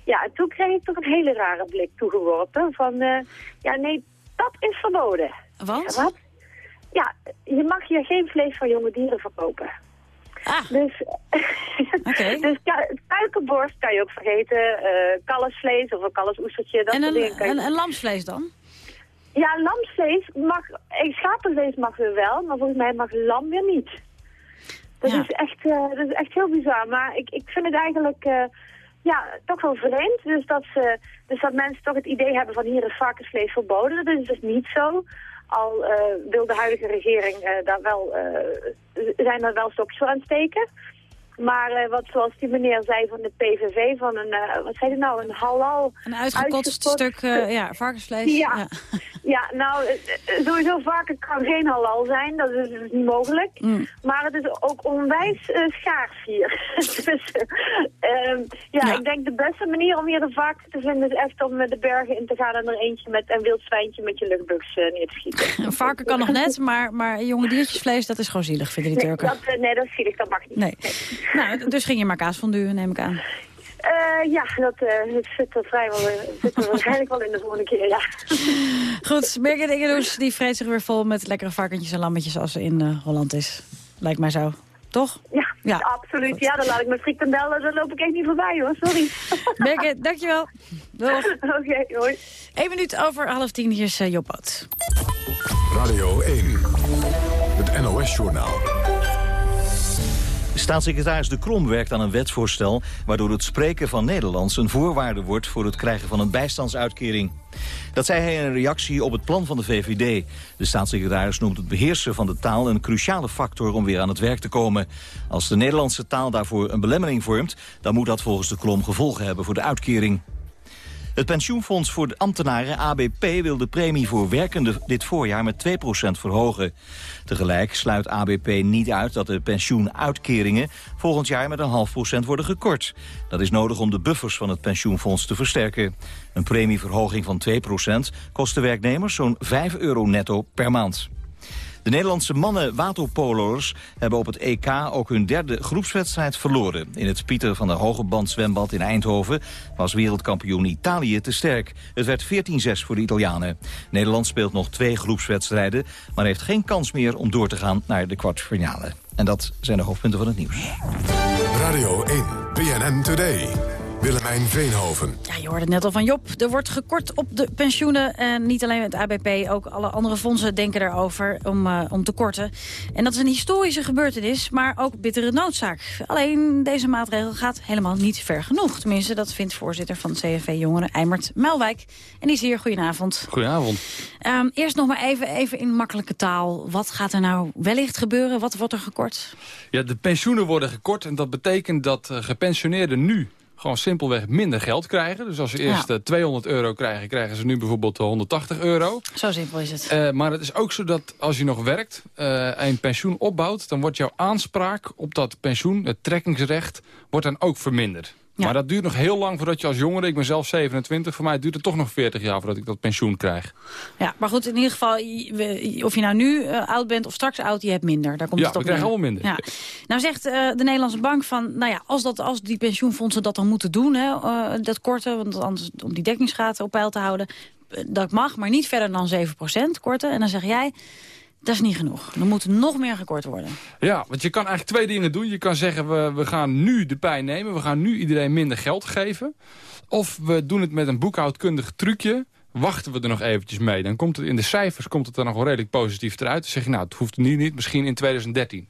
Speaker 26: Ja, en toen kreeg ik toch een hele rare blik toegeworpen van, uh, ja nee, dat is verboden.
Speaker 3: Want?
Speaker 26: Ja, wat? Ja, je mag hier geen vlees van jonge dieren verkopen.
Speaker 3: Ah.
Speaker 26: Dus,
Speaker 3: Oké.
Speaker 26: dus kuikenborst kan je ook vergeten, uh, kalfsvlees of een kalfsoestertje, dat
Speaker 3: En
Speaker 26: soort
Speaker 3: een,
Speaker 26: dingen kan je
Speaker 3: een, een lamsvlees dan?
Speaker 26: Ja, lamsvlees mag, eh, schapenvlees mag weer wel, maar volgens mij mag lam weer niet. Dat, is, echt, eh, dat is echt heel bizar. Maar ik, ik vind het eigenlijk eh, ja, toch wel vreemd. Dus dat, ze, dus dat mensen toch het idee hebben van hier is varkensvlees verboden. Dat is dus niet zo. Al eh, wil de huidige regering daar wel, zijn daar wel stokjes voor aan het steken. Maar wat zoals die meneer zei van de PVV, van een, wat zei hij nou, een halal...
Speaker 3: Een uitgekotst stuk ja, varkensvlees.
Speaker 26: Ja, ja. nou, eh, eh, sowieso varken kan geen halal zijn, dat is dus niet mogelijk.
Speaker 3: Mm.
Speaker 26: Maar het is ook onwijs eh, schaars hier. dus, eh, ehm, ja, ik denk de beste manier om hier een varken te vinden is echt om met de bergen in te gaan en er eentje met een wild zwijntje met je luchtbugs eh, neer te schieten.
Speaker 3: Een varken kan nog net, maar, maar jonge diertjesvlees, dat is gewoon zielig, vinden die
Speaker 26: Nee
Speaker 3: Turken.
Speaker 26: dat, eh, nee, dat is zielig, dat mag niet.
Speaker 3: Nee. Nou, dus ging je maar kaasfondue, neem ik aan.
Speaker 26: Eh, ja, dat, eh, dat zit er vrijwel eh, zit er waarschijnlijk wel in de volgende keer, ja.
Speaker 3: Goed, Birgit Ingeroes, die vreet zich weer vol met lekkere varkentjes en lammetjes als ze in eh, Holland is. Lijkt mij zo. Toch?
Speaker 26: Ja,
Speaker 3: Ja.
Speaker 26: absoluut. Ja, dan laat ik mijn frikandel, daar loop ik echt niet voorbij hoor, sorry.
Speaker 3: Birgit, dankjewel. Doeg.
Speaker 26: Oké, hoi.
Speaker 3: Eén minuut over half tien, hier is uh, Job Oud.
Speaker 2: Radio 1. Het NOS-journaal.
Speaker 1: Staatssecretaris De Krom werkt aan een wetsvoorstel... waardoor het spreken van Nederlands een voorwaarde wordt... voor het krijgen van een bijstandsuitkering. Dat zei hij in een reactie op het plan van de VVD. De staatssecretaris noemt het beheersen van de taal... een cruciale factor om weer aan het werk te komen. Als de Nederlandse taal daarvoor een belemmering vormt... dan moet dat volgens De Krom gevolgen hebben voor de uitkering. Het pensioenfonds voor de ambtenaren ABP wil de premie voor werkenden dit voorjaar met 2% verhogen. Tegelijk sluit ABP niet uit dat de pensioenuitkeringen volgend jaar met een half procent worden gekort. Dat is nodig om de buffers van het pensioenfonds te versterken. Een premieverhoging van 2% kost de werknemers zo'n 5 euro netto per maand. De Nederlandse mannen waterpolo'ers hebben op het EK ook hun derde groepswedstrijd verloren. In het Pieter van der Hogeband zwembad in Eindhoven was wereldkampioen Italië te sterk. Het werd 14-6 voor de Italianen. Nederland speelt nog twee groepswedstrijden, maar heeft geen kans meer om door te gaan naar de kwartfinale. En dat zijn de hoofdpunten van het nieuws.
Speaker 2: Radio 1. BNN Today. Willemijn Veenhoven.
Speaker 3: Ja, je hoorde het net al van Job. Er wordt gekort op de pensioenen. En niet alleen het ABP, ook alle andere fondsen denken erover om, eh, om te korten. En dat is een historische gebeurtenis, maar ook bittere noodzaak. Alleen deze maatregel gaat helemaal niet ver genoeg. Tenminste, dat vindt voorzitter van het CFV Jongeren, Eimert Melwijk. En die is hier. Goedenavond.
Speaker 27: Goedenavond.
Speaker 3: Ehm, eerst nog maar even, even in makkelijke taal. Wat gaat er nou wellicht gebeuren? Wat wordt er gekort?
Speaker 28: Ja, de pensioenen worden gekort en dat betekent dat eh, gepensioneerden nu gewoon simpelweg minder geld krijgen. Dus als ze eerst
Speaker 3: Ja.
Speaker 28: eh, 200 euro krijgen, krijgen ze nu bijvoorbeeld eh, 180 euro.
Speaker 3: Zo simpel is het.
Speaker 28: Eh, maar het is ook zo dat als je nog werkt eh, en pensioen opbouwt... dan wordt jouw aanspraak op dat pensioen, het trekkingsrecht, wordt dan ook verminderd. Maar dat duurt nog heel lang voordat je als jongere... ik ben zelf 27, voor mij duurt het toch nog 40 jaar voordat ik dat pensioen krijg.
Speaker 3: Ja, maar goed, in ieder geval, of je nou nu eh, oud bent of straks oud, je hebt minder. Daar komt
Speaker 28: Ja,
Speaker 3: het op
Speaker 28: we krijgen allemaal minder.
Speaker 3: Ja. Nou zegt eh, de Nederlandse Bank van, nou ja, als, dat, als die pensioenfondsen dat dan moeten doen, hè, eh, dat korten, want anders om die dekkingsgraad op peil te houden, dat mag, maar niet verder dan 7% korten. En dan zeg jij, dat is niet genoeg. Er moet nog meer gekort worden.
Speaker 28: Ja, want je kan eigenlijk twee dingen doen. Je kan zeggen, we, we gaan nu de pijn nemen. We gaan nu iedereen minder geld geven. Of we doen het met een boekhoudkundig trucje. Wachten we er nog eventjes mee. Dan komt het in de cijfers komt het er nog wel redelijk positief eruit. Dan zeg je, nou, het hoeft nu niet, misschien in 2013.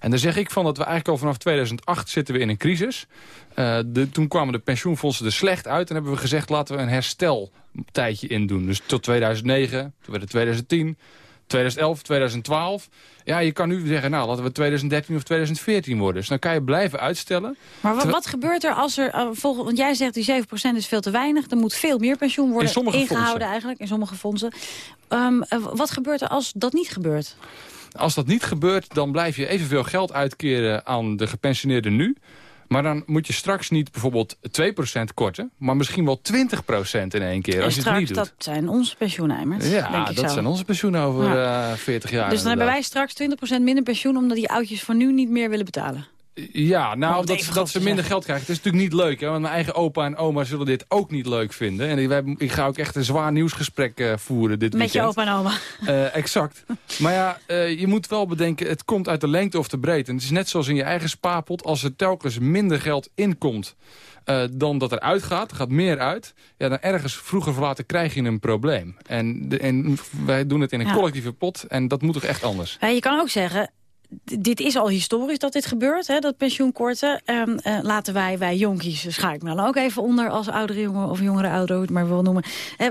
Speaker 28: En dan zeg ik van dat we eigenlijk al vanaf 2008 zitten we in een crisis. Eh, de, toen kwamen de pensioenfondsen er slecht uit. En hebben we gezegd, laten we een hersteltijdje indoen. Dus tot 2009, toen werd het 2010... 2011, 2012. Ja, je kan nu zeggen, nou, laten we 2013 of 2014 worden. Dus dan kan je blijven uitstellen.
Speaker 3: Maar wat, wat gebeurt er als er, uh, volgens, want jij zegt die 7% is veel te weinig. Er moet veel meer pensioen worden
Speaker 28: In
Speaker 3: ingehouden
Speaker 28: fondsen.
Speaker 3: eigenlijk, in sommige fondsen. Ehm, eh, wat gebeurt er als dat niet gebeurt?
Speaker 28: Als dat niet gebeurt, dan blijf je evenveel geld uitkeren aan de gepensioneerden nu. Maar dan moet je straks niet bijvoorbeeld 2% korten, maar misschien wel 20% in één keer
Speaker 3: en
Speaker 28: als je het niet doet.
Speaker 3: dat zijn onze pensioeneimers,
Speaker 28: ja,
Speaker 3: denk ik
Speaker 28: dat
Speaker 3: zo.
Speaker 28: zijn onze pensioenen over
Speaker 3: Ja.
Speaker 28: eh, 40 jaar.
Speaker 3: Dus dan hebben wij straks 20% minder pensioen... omdat die oudjes voor nu niet meer willen betalen.
Speaker 28: Ja, nou, dat, dat ze minder geld krijgen. Het is natuurlijk niet leuk, hè, want mijn eigen opa en oma zullen dit ook niet leuk vinden. En ik, wij- ik ga ook echt een zwaar nieuwsgesprek eh, voeren dit
Speaker 3: Met je opa en oma.
Speaker 28: Eh, exact. Maar ja, eh, je moet wel bedenken, het komt uit de lengte of de breedte. En het is net zoals in je eigen spaarpot, als er telkens minder geld inkomt... eh, dan dat er uitgaat, er gaat meer uit... ja, dan ergens vroeger of later krijg je een probleem. En, de, en wij doen het in een
Speaker 3: Ja.
Speaker 28: collectieve pot en dat moet toch echt anders?
Speaker 3: Ja, je kan ook zeggen, dit is al historisch dat dit gebeurt, hè, dat pensioenkorten. Ehm, eh, laten wij, wij jonkies, schaak ik me dan ook even onder als oudere jongen of jongere ouderen, hoe het maar wil noemen.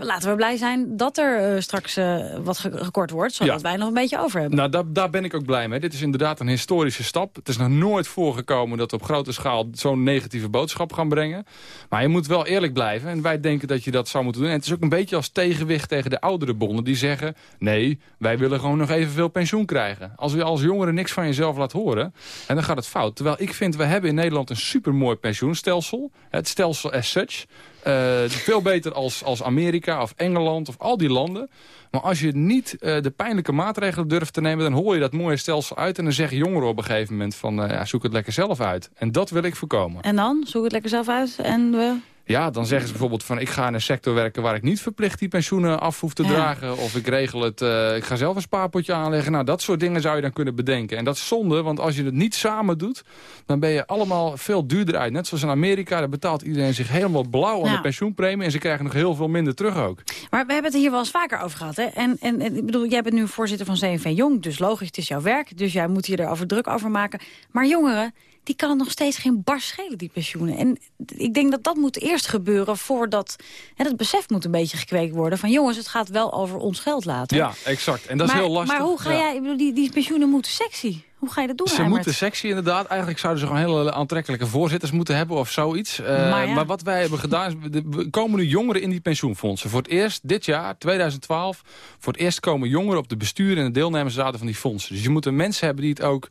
Speaker 3: Laten we blij zijn dat er eh, straks eh, wat ge- gekort wordt, zodat
Speaker 28: Ja.
Speaker 3: wij nog een beetje over hebben.
Speaker 28: Nou, daar, daar ben ik ook blij mee. Dit is inderdaad een historische stap. Het is nog nooit voorgekomen dat we op grote schaal zo'n negatieve boodschap gaan brengen. Maar je moet wel eerlijk blijven. En wij denken dat je dat zou moeten doen. En het is ook een beetje als tegenwicht tegen de oudere bonden die zeggen... nee, wij willen gewoon nog evenveel pensioen krijgen. Als je als jongere niks van jezelf laat horen, en dan gaat het fout. Terwijl ik vind, we hebben in Nederland een supermooi pensioenstelsel. Het stelsel as such. Eh, veel beter als, als Amerika of Engeland of al die landen. Maar als je niet eh, de pijnlijke maatregelen durft te nemen... dan hoor je dat mooie stelsel uit. En dan zeggen jongeren op een gegeven moment van... eh, ja, zoek het lekker zelf uit. En dat wil ik voorkomen.
Speaker 3: En dan, zoek het lekker zelf uit en we...
Speaker 28: Ja, dan zeggen ze bijvoorbeeld van... ik ga in een sector werken waar ik niet verplicht die pensioenen af hoef te
Speaker 3: Ja.
Speaker 28: dragen. Of ik regel het, eh, ik ga zelf een spaarpotje aanleggen. Nou, dat soort dingen zou je dan kunnen bedenken. En dat is zonde, want als je het niet samen doet... dan ben je allemaal veel duurder uit. Net zoals in Amerika, daar betaalt iedereen zich helemaal blauw aan de pensioenpremie... en ze krijgen nog heel veel minder terug ook.
Speaker 3: Maar we hebben het hier wel eens vaker over gehad. Hè? En, en, en ik bedoel, jij bent nu voorzitter van CNV Jong, dus logisch, het is jouw werk. Dus jij moet hier erover druk over maken. Maar jongeren, die kan nog steeds geen bar schelen, die pensioenen. En ik denk dat dat moet eerst gebeuren voordat... Hè, dat besef moet een beetje gekweekt worden van... jongens, het gaat wel over ons geld laten.
Speaker 28: Ja, exact. En dat
Speaker 3: maar,
Speaker 28: is heel lastig.
Speaker 3: Maar hoe ga jij... Die, die pensioenen moeten sexy. Hoe ga je dat doen,
Speaker 28: Ze moeten sexy inderdaad. Eigenlijk zouden ze gewoon hele aantrekkelijke voorzitters moeten hebben of zoiets. Eh,
Speaker 3: Maar
Speaker 28: wat wij hebben gedaan is, komen nu jongeren in die pensioenfondsen. Voor het eerst dit jaar, 2012, voor het eerst komen jongeren op de bestuur en de deelnemersraden van die fondsen. Dus je moet er mensen hebben die het ook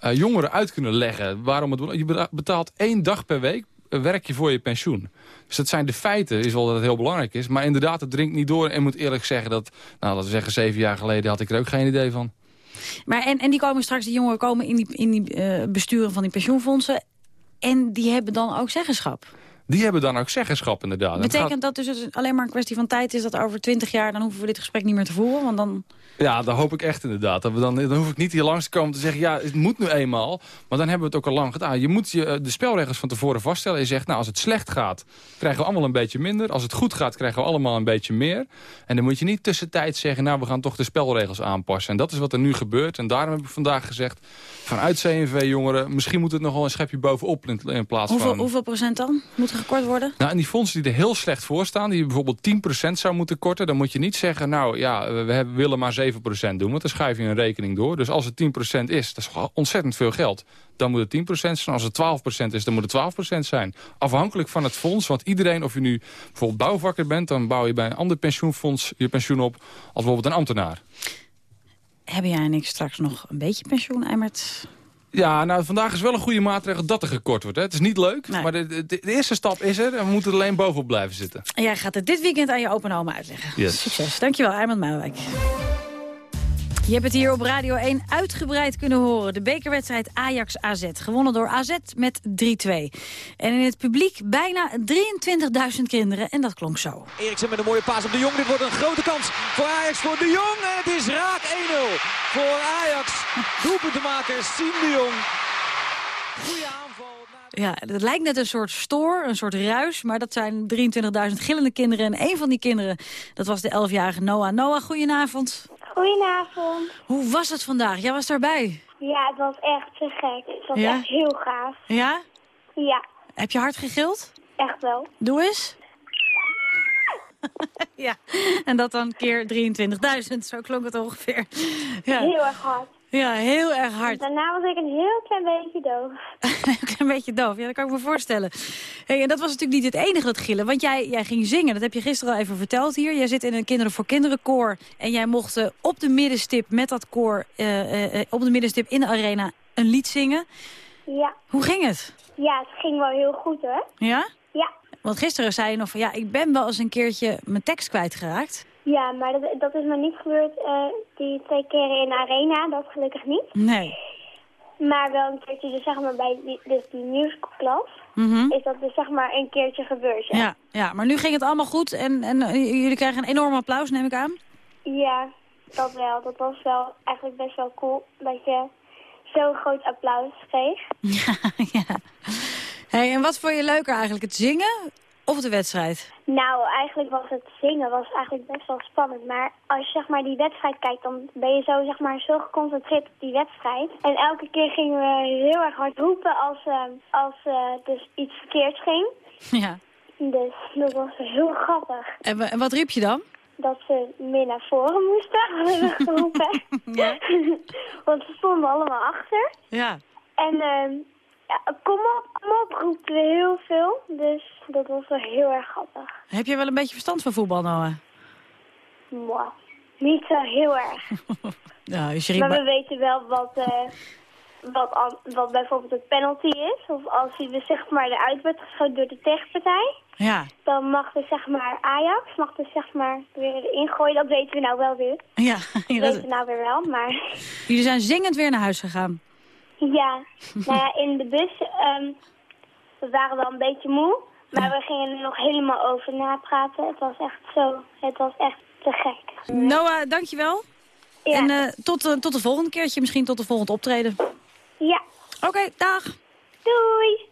Speaker 28: eh, jongeren uit kunnen leggen. Waarom het, je beta- betaalt één dag per week eh, werk je voor je pensioen. Dus dat zijn de feiten, is wel dat het heel belangrijk is. Maar inderdaad, het dringt niet door. En ik moet eerlijk zeggen dat, nou laten we zeggen, zeven jaar geleden had ik er ook geen idee van.
Speaker 3: Maar en, en die komen straks, die jongeren komen in die, in die eh, besturen van die pensioenfondsen... en die hebben dan ook zeggenschap.
Speaker 28: Die hebben dan ook zeggenschap inderdaad. Gaat-
Speaker 3: Betekent dat dus alleen maar een kwestie van tijd is... dat over twintig jaar, dan hoeven we dit gesprek niet meer te voeren? Want dan...
Speaker 28: Ja, dat hoop ik echt inderdaad. Dat we dan, dan hoef ik niet hier langs te komen te zeggen... ja, het moet nu eenmaal, maar dan hebben we het ook al lang gedaan. Je moet je, eh, de spelregels van tevoren vaststellen. Je zegt, nou, als het slecht gaat, krijgen we allemaal een beetje minder. Als het goed gaat, krijgen we allemaal een beetje meer. En dan moet je niet tussentijds zeggen... nou, we gaan toch de spelregels aanpassen. En dat is wat er nu gebeurt. En daarom heb ik vandaag gezegd... vanuit CNV-jongeren, misschien moet het nog wel een schepje bovenop... in, in plaats
Speaker 3: Hoeveel,
Speaker 28: van...
Speaker 3: hoeveel procent dan? Moet er gekort worden?
Speaker 28: Nou, en die fondsen die er heel slecht voor staan, die bijvoorbeeld 10% zou moeten korten, dan moet je niet zeggen, nou ja, we hebben, willen maar 7% doen, want dan schuif je een rekening door. Dus als het 10% is, dat is ontzettend veel geld, dan moet het 10% zijn. Als het 12% is, dan moet het 12% zijn. Afhankelijk van het fonds, want iedereen, of je nu bijvoorbeeld bouwvakker bent, dan bouw je bij een ander pensioenfonds je pensioen op, als bijvoorbeeld een ambtenaar.
Speaker 3: Hebben jij en ik straks nog een beetje pensioen, Eimert?
Speaker 28: Ja, nou, vandaag is wel een goede maatregel dat er gekort wordt. Hè. Het is niet leuk, maar de, de, de eerste stap is er en we moeten er alleen bovenop blijven zitten.
Speaker 3: En jij gaat het dit weekend aan je open oma uitleggen.
Speaker 28: Yes.
Speaker 3: Succes. Dankjewel, Eimert Muiwijk. Je hebt het hier op Radio 1 uitgebreid kunnen horen. De bekerwedstrijd Ajax-AZ. Gewonnen door AZ met 3-2. En in het publiek bijna 23.000 kinderen. En dat klonk zo.
Speaker 29: Eriksen met een mooie paas op de Jong. Dit wordt een grote kans voor Ajax, voor de Jong. En het is raak 1-0 voor Ajax. Doelpuntenmaker Siem de Jong. Goeie aanval.
Speaker 3: Ja, het lijkt net een soort stoor, een soort ruis. Maar dat zijn 23.000 gillende kinderen. En een van die kinderen, dat was de 11-jarige Noah. Noah, goedenavond.
Speaker 30: Goedenavond.
Speaker 3: Hoe was het vandaag? Jij was daarbij.
Speaker 30: Ja, het was echt te gek. Het was
Speaker 3: Ja?
Speaker 30: echt heel gaaf.
Speaker 3: Ja?
Speaker 30: Ja,
Speaker 3: Heb je hard gegild?
Speaker 30: echt wel.
Speaker 3: Doe eens. ja, en dat dan keer 23.000. Zo klonk het ongeveer. Ja.
Speaker 30: Heel erg hard.
Speaker 3: Ja, heel erg hard.
Speaker 30: Daarna was ik een heel klein beetje doof.
Speaker 3: een beetje doof, ja, dat kan ik me voorstellen. Hey, en dat was natuurlijk niet het enige dat gillen, want jij, jij ging zingen. Dat heb je gisteren al even verteld hier. Jij zit in een Kinderen voor Kinderen koor. En jij mocht eh, op de middenstip met dat koor, eh, eh, op de middenstip in de arena, een lied zingen.
Speaker 30: Ja.
Speaker 3: Hoe ging het?
Speaker 30: Ja, het ging wel heel goed hoor.
Speaker 3: Ja?
Speaker 30: Ja.
Speaker 3: Want gisteren zei je nog van, ja, ik ben wel eens een keertje mijn tekst kwijtgeraakt.
Speaker 30: Ja, maar dat, dat is me niet gebeurd eh, die twee keren in de arena. Dat gelukkig niet.
Speaker 3: Nee.
Speaker 30: Maar wel een keertje, dus zeg maar bij die, dus die musicalklas,
Speaker 3: Mhm.
Speaker 30: is dat dus zeg maar een keertje gebeurd. Ja.
Speaker 3: Ja, ja, maar nu ging het allemaal goed en, en eh, jullie krijgen een enorm applaus, neem ik aan.
Speaker 30: Ja, dat wel. Dat was wel eigenlijk best wel cool dat je zo'n groot applaus kreeg.
Speaker 3: Hey, en wat vond je leuker eigenlijk, het zingen of de wedstrijd?
Speaker 30: Nou, eigenlijk was het zingen was eigenlijk best wel spannend. Maar als je zeg maar die wedstrijd kijkt, dan ben je zo zeg maar zo geconcentreerd op die wedstrijd. En elke keer gingen we heel erg hard roepen als, eh, als eh, dus iets verkeerds ging.
Speaker 3: Ja.
Speaker 30: Dus dat was heel grappig.
Speaker 3: En, wa- en wat riep je dan?
Speaker 30: Dat ze meer naar voren moesten, hadden we geroepen.
Speaker 3: Ja.
Speaker 30: Want ze stonden allemaal achter.
Speaker 3: Ja.
Speaker 30: En ehm, ja, kom op, kom op, heel veel. Dus dat was wel heel erg grappig.
Speaker 3: Heb je wel een beetje verstand van voetbal, Noah?
Speaker 30: Mwah. Niet zo heel erg.
Speaker 3: Dus je
Speaker 30: Maar we weten wel wat, eh, wat, wat bijvoorbeeld een penalty is. Of als hij dus zeg maar eruit wordt geschoten door de tegenpartij.
Speaker 3: Ja,
Speaker 30: Dan mag dus zeg maar Ajax, mag dus zeg maar weer erin gooien. Dat weten we nou wel weer.
Speaker 3: ja.
Speaker 30: Dat
Speaker 3: dat-
Speaker 30: weten we nou weer wel, maar...
Speaker 3: jullie zijn zingend weer naar huis gegaan.
Speaker 30: Ja, nou ja, in de bus, ehm, we waren wel een beetje moe. Maar we gingen er nog helemaal over napraten. Het was echt zo, het was echt te gek.
Speaker 3: Noah, dankjewel.
Speaker 30: Ja.
Speaker 3: En eh, tot, eh, tot de volgende keertje, misschien tot de volgende optreden.
Speaker 30: Ja.
Speaker 3: Oké, dag.
Speaker 30: Doei!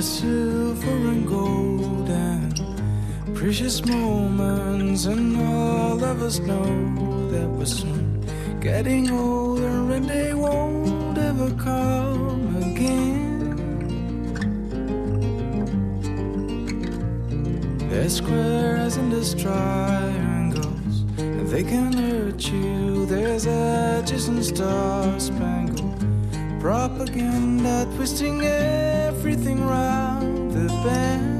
Speaker 31: There's silver and gold and precious moments, and all of us know that we're soon getting older and they won't ever come again. There's squares and there's triangles, and they can hurt you. There's edges and star spangled propaganda twisting everything round the bend.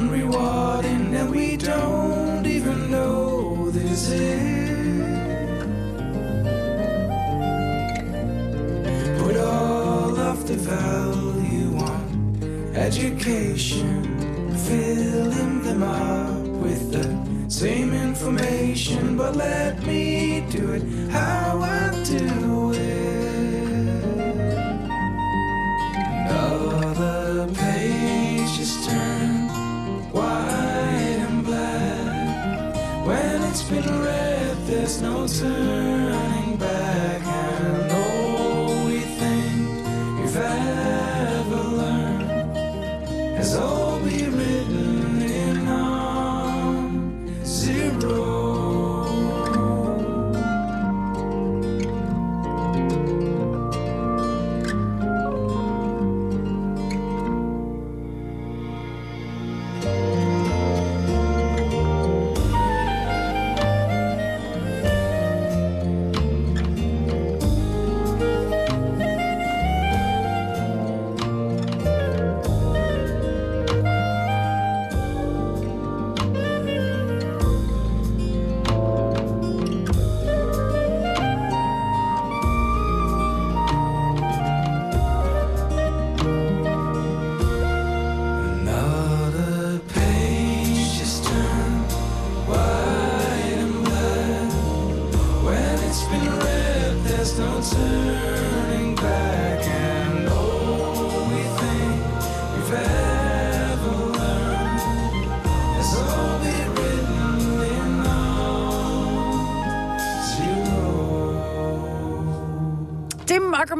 Speaker 31: Unrewarding that we don't even know this is. Put all of the value on education, filling them up with the same information, but let me do it closer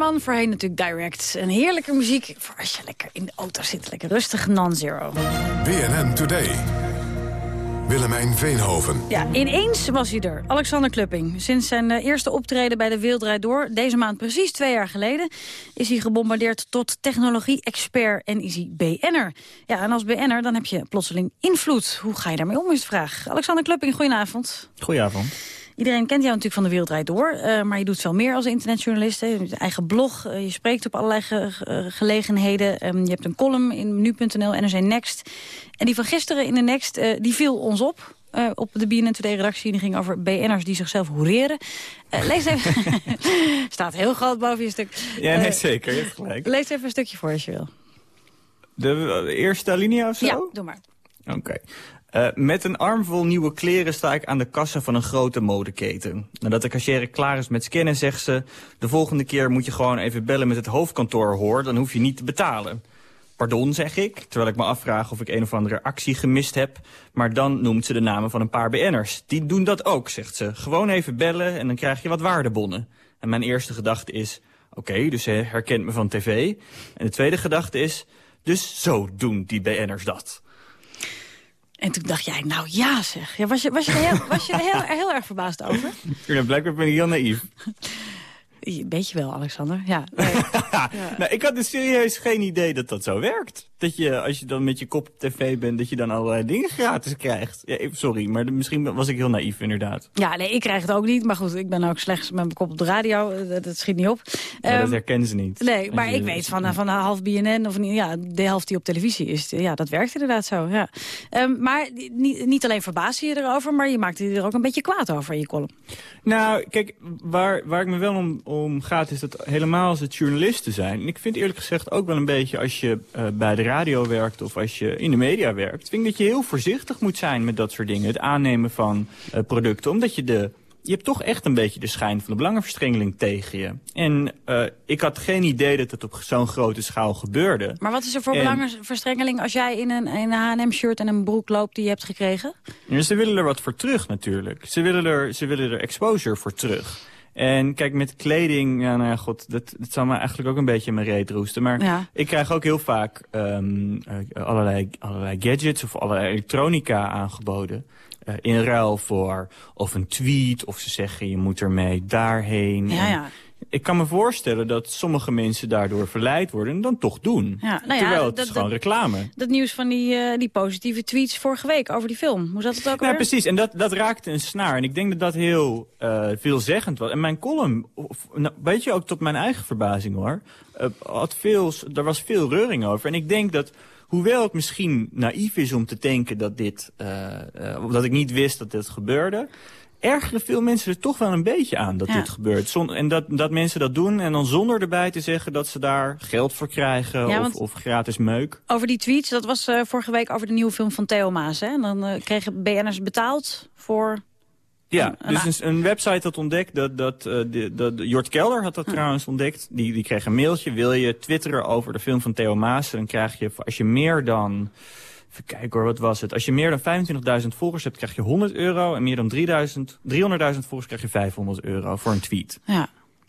Speaker 3: Akkerman, voorheen natuurlijk Direct. Een heerlijke muziek voor als je lekker in de auto zit. Lekker rustig, non-zero.
Speaker 2: BNN Today. Willemijn Veenhoven.
Speaker 3: Ja, ineens was hij er. Alexander Klupping. Sinds zijn eh, eerste optreden bij de Wereldrijd Door... deze maand precies twee jaar geleden... is hij gebombardeerd tot technologie-expert en is hij BN'er. Ja, en als BN'er dan heb je plotseling invloed. Hoe ga je daarmee om, is de vraag. Alexander Klupping, goedenavond.
Speaker 25: Goedenavond.
Speaker 3: Iedereen kent jou natuurlijk van de Wereldrijd Door. eh, maar je doet veel meer als internetjournalist. Hè. Je hebt een eigen blog, eh, je spreekt op allerlei ge- ge- gelegenheden. Ehm, je hebt een column in nu.nl, NRC Next. En die van gisteren in de Next, eh, die viel ons op. op de BNN Today-redactie. Die ging over BN'ers die zichzelf hoereren. Lees even. Staat heel groot boven je stuk.
Speaker 25: Ja, nee, zeker. Je hebt gelijk.
Speaker 3: Lees even een stukje voor als je wil.
Speaker 25: De eerste alinea of zo?
Speaker 3: Ja, doe maar.
Speaker 25: Oké. Eh, met een armvol nieuwe kleren sta ik aan de kassa van een grote modeketen. Nadat de cashier klaar is met scannen, zegt ze... de volgende keer moet je gewoon even bellen met het hoofdkantoor, hoor. Dan hoef je niet te betalen. Pardon, zeg ik, terwijl ik me afvraag of ik een of andere actie gemist heb. Maar dan noemt ze de namen van een paar BN'ers. Die doen dat ook, zegt ze. Gewoon even bellen en dan krijg je wat waardebonnen. En mijn eerste gedachte is... oké, dus ze herkent me van tv. En de tweede gedachte is... dus zo doen die BN'ers dat.
Speaker 3: En toen dacht jij, nou ja zeg. Ja, was je, was je er, heel, was je er heel, heel erg verbaasd over?
Speaker 25: Ja, blijkbaar ben ik heel naïef.
Speaker 3: Beetje wel, Alexander. Ja, nee.
Speaker 25: Nou, ik had dus serieus geen idee dat dat zo werkt. Dat je, als je dan met je kop op tv bent, dat je dan allerlei dingen gratis krijgt. Ja, sorry, maar de- misschien was ik heel naïef inderdaad.
Speaker 3: Ja, nee, ik krijg het ook niet. Maar goed, ik ben ook slechts met mijn kop op de radio. Eh, Dat, dat schiet niet op.
Speaker 25: Ja, dat
Speaker 3: Ehm,
Speaker 25: herkennen ze niet.
Speaker 3: Nee, maar
Speaker 25: je-
Speaker 3: ik weet van, eh, van de half BNN, of niet, ja, de helft die op televisie is. Ja, dat werkt inderdaad zo, ja. Ehm, maar niet, niet alleen verbaas je je erover, maar je maakt je er ook een beetje kwaad over in je column.
Speaker 25: Nou, kijk, waar, waar ik me wel om, om gaat is dat helemaal als het journalisten zijn. En ik vind eerlijk gezegd ook wel een beetje als je eh, bij de radio werkt of als je in de media werkt. Vind ik dat je heel voorzichtig moet zijn met dat soort dingen. Het aannemen van eh, producten, omdat je de... Je hebt toch echt een beetje de schijn van de belangenverstrengeling tegen je. En eh, ik had geen idee dat het op zo'n grote schaal gebeurde.
Speaker 3: Maar wat is er voor
Speaker 25: En-
Speaker 3: belangenverstrengeling als jij in een, in een H&M-shirt en een broek loopt die je hebt gekregen?
Speaker 25: Ja, ze willen er wat voor terug natuurlijk. Ze willen er, ze willen er exposure voor terug. En kijk, met kleding, ja, nou ja, god, dat, dat zou me eigenlijk ook een beetje in mijn reet roesten. Maar
Speaker 3: Ja.
Speaker 25: ik krijg ook heel vaak eh, allerlei, allerlei gadgets of allerlei elektronica aangeboden. eh, in ruil voor of een tweet, of ze zeggen je moet ermee daarheen.
Speaker 3: Ja,
Speaker 25: En
Speaker 3: ja.
Speaker 25: Ik kan me voorstellen dat sommige mensen daardoor verleid worden en dan toch doen.
Speaker 3: Ja, nou ja,
Speaker 25: Terwijl het
Speaker 3: dat-
Speaker 25: is gewoon
Speaker 3: dat-
Speaker 25: reclame.
Speaker 3: Dat nieuws van die, eh, die positieve tweets vorige week over die film. Hoe zat het ook
Speaker 25: Nou,
Speaker 3: alweer?
Speaker 25: precies. En dat, dat raakte een snaar. En ik denk dat dat heel eh, veelzeggend was. En mijn column, of, nou, weet je ook tot mijn eigen verbazing hoor, eh, had veel, er was veel reuring over. En ik denk dat, hoewel het misschien naïef is om te denken dat dit, eh, dat ik niet wist dat dit gebeurde, ergeren veel mensen er toch wel een beetje aan dat
Speaker 3: Ja.
Speaker 25: dit gebeurt. Zon, en dat, dat mensen dat doen en dan zonder erbij te zeggen dat ze daar geld voor krijgen
Speaker 3: Ja,
Speaker 25: of, of gratis meuk.
Speaker 3: Over die tweets, dat was eh, vorige week over de nieuwe film van Theo Maas. Hè? En dan eh, kregen BN'ers betaald voor...
Speaker 25: Ja, dus een, een website had ontdekt, dat, dat, eh, de, dat, Jort Kelder had dat trouwens ontdekt. Die, die kreeg een mailtje, wil je twitteren over de film van Theo Maas? Dan krijg je, als je meer dan, even kijken hoor, wat was het? Als je meer dan 25.000 volgers hebt, krijg je 100 euro. En meer dan 3000 300.000 volgers krijg je 500 euro voor een tweet.
Speaker 3: Ja.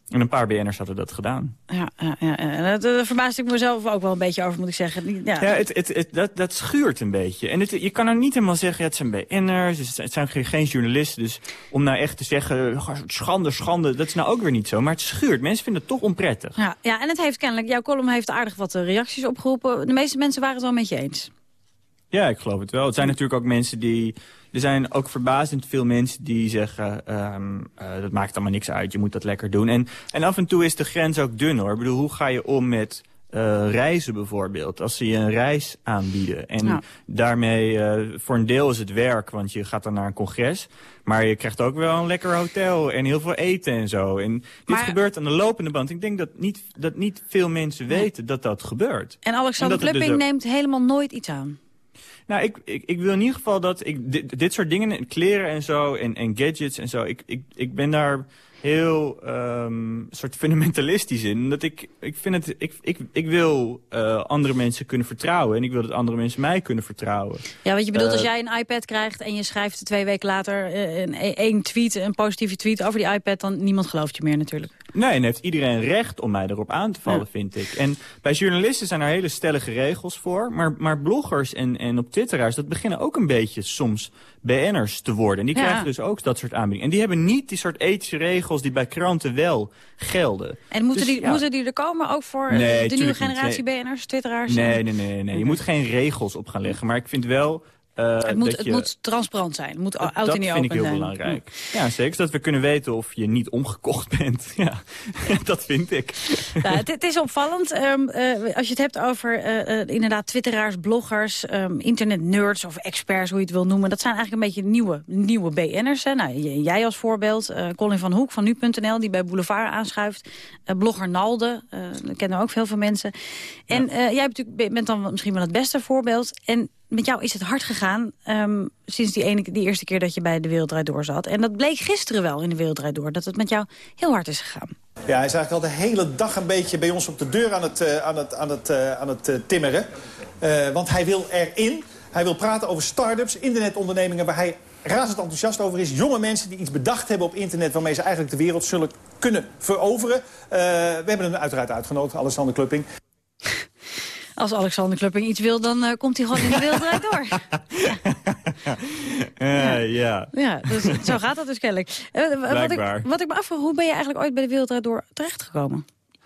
Speaker 25: En een paar BN'ers hadden dat gedaan.
Speaker 3: Ja, ja, ja, en daar verbaasde ik mezelf ook wel een beetje over, moet ik zeggen. Ja,
Speaker 25: Ja, het, het, het, dat, dat schuurt een beetje. En het, je kan er niet helemaal zeggen, ja, het zijn BN'ers, het zijn- het zijn geen, journalisten. Dus om nou echt te zeggen, "Goh, schande, schande, dat is nou ook weer niet zo. Maar het schuurt. Mensen vinden het toch onprettig.
Speaker 3: Ja, ja, en het heeft kennelijk, jouw column heeft aardig wat eh, reacties opgeroepen. De meeste mensen waren het wel met je eens.
Speaker 25: Ja, ik geloof het wel. Het zijn natuurlijk ook mensen die... Er zijn ook verbazend veel mensen die zeggen... ehm, eh, dat maakt allemaal niks uit, je moet dat lekker doen. En, en af en toe is de grens ook dun hoor. Ik bedoel, hoe ga je om met eh, reizen bijvoorbeeld? Als ze je een reis aanbieden. En
Speaker 3: Ja.
Speaker 25: daarmee, eh, voor een deel is het werk, want je gaat dan naar een congres. Maar je krijgt ook wel een lekker hotel en heel veel eten en zo. En dit
Speaker 3: Maar-
Speaker 25: gebeurt aan de lopende band. Ik denk dat niet, dat niet veel mensen weten dat dat gebeurt.
Speaker 3: En Alexander
Speaker 25: het dus ook-
Speaker 3: neemt helemaal nooit iets aan.
Speaker 25: Nou, ik, ik, ik wil in ieder geval dat ik dit, dit soort dingen, kleren en zo, en, en gadgets en zo, ik, ik, ik ben daar heel ehm, soort fundamentalistisch in. Dat ik, ik vind het, ik, ik, ik wil eh, andere mensen kunnen vertrouwen en ik wil dat andere mensen mij kunnen vertrouwen.
Speaker 3: Ja, wat je bedoelt,
Speaker 25: Eh,
Speaker 3: als jij een iPad krijgt en je schrijft twee weken later eh, een, één tweet, een positieve tweet over die iPad, dan niemand gelooft je meer natuurlijk.
Speaker 25: Nee, en heeft iedereen recht om mij erop aan te vallen, vind ik. En bij journalisten zijn er hele stellige regels voor. Maar, maar bloggers en, en op Twitteraars, dat beginnen ook een beetje soms BN'ers te worden. En die
Speaker 3: Ja.
Speaker 25: krijgen dus ook dat soort aanbiedingen. En die hebben niet die soort ethische regels die bij kranten wel gelden.
Speaker 3: En moeten,
Speaker 25: Dus,
Speaker 3: die,
Speaker 25: ja.
Speaker 3: moeten die er komen ook voor eh,
Speaker 25: Nee,
Speaker 3: de nieuwe
Speaker 25: niet.
Speaker 3: generatie
Speaker 25: Nee.
Speaker 3: BN'ers, Twitteraars?
Speaker 25: Nee, nee, nee, nee. Je moet geen regels op gaan leggen. Maar ik vind wel... eh,
Speaker 3: Het moet,
Speaker 25: dat
Speaker 3: het
Speaker 25: je-
Speaker 3: moet transparant zijn. Het moet
Speaker 25: dat,
Speaker 3: oud
Speaker 25: dat
Speaker 3: en niet
Speaker 25: vind ik
Speaker 3: open
Speaker 25: heel belangrijk. Ja, zeker. Zodat we kunnen weten of je niet omgekocht bent. Ja, dat vind ik.
Speaker 3: Het, het is opvallend. ehm, eh, als je het hebt over eh, inderdaad twitteraars, bloggers, ehm, internetnerds of experts, hoe je het wil noemen. Dat zijn eigenlijk een beetje nieuwe, nieuwe BN'ers. Nou, jij als voorbeeld, Colin van Hoek van Nu.nl, die bij Boulevard aanschuift. Blogger Nalde, dat kennen ook veel veel mensen. En jij bent dan misschien wel het beste voorbeeld. En met jou is het hard gegaan ehm, sinds die, ene, die eerste keer dat je bij de Wereldraad Door zat. En dat bleek gisteren wel in de Wereldraad Door, dat het met jou heel hard is gegaan.
Speaker 32: Ja, hij is eigenlijk al de hele dag een beetje bij ons op de deur aan het, eh, aan het, aan het, eh, aan het eh, timmeren. Want hij wil erin. Hij wil praten over start-ups, internetondernemingen... waar hij razend enthousiast over is. Jonge mensen die iets bedacht hebben op internet... waarmee ze eigenlijk de wereld zullen kunnen veroveren. We hebben hem uiteraard uitgenodigd, Alexander Klupping.
Speaker 3: Als Alexander Klupping iets wil, dan eh, komt hij gewoon in de Wereldraad Door.
Speaker 25: Eh, ja.
Speaker 3: Ja, dus zo gaat dat dus kennelijk. Eh, wat, ik,
Speaker 25: Blijkbaar.
Speaker 3: wat ik me afvraag, hoe ben je eigenlijk ooit bij de Wereldraad Door terechtgekomen?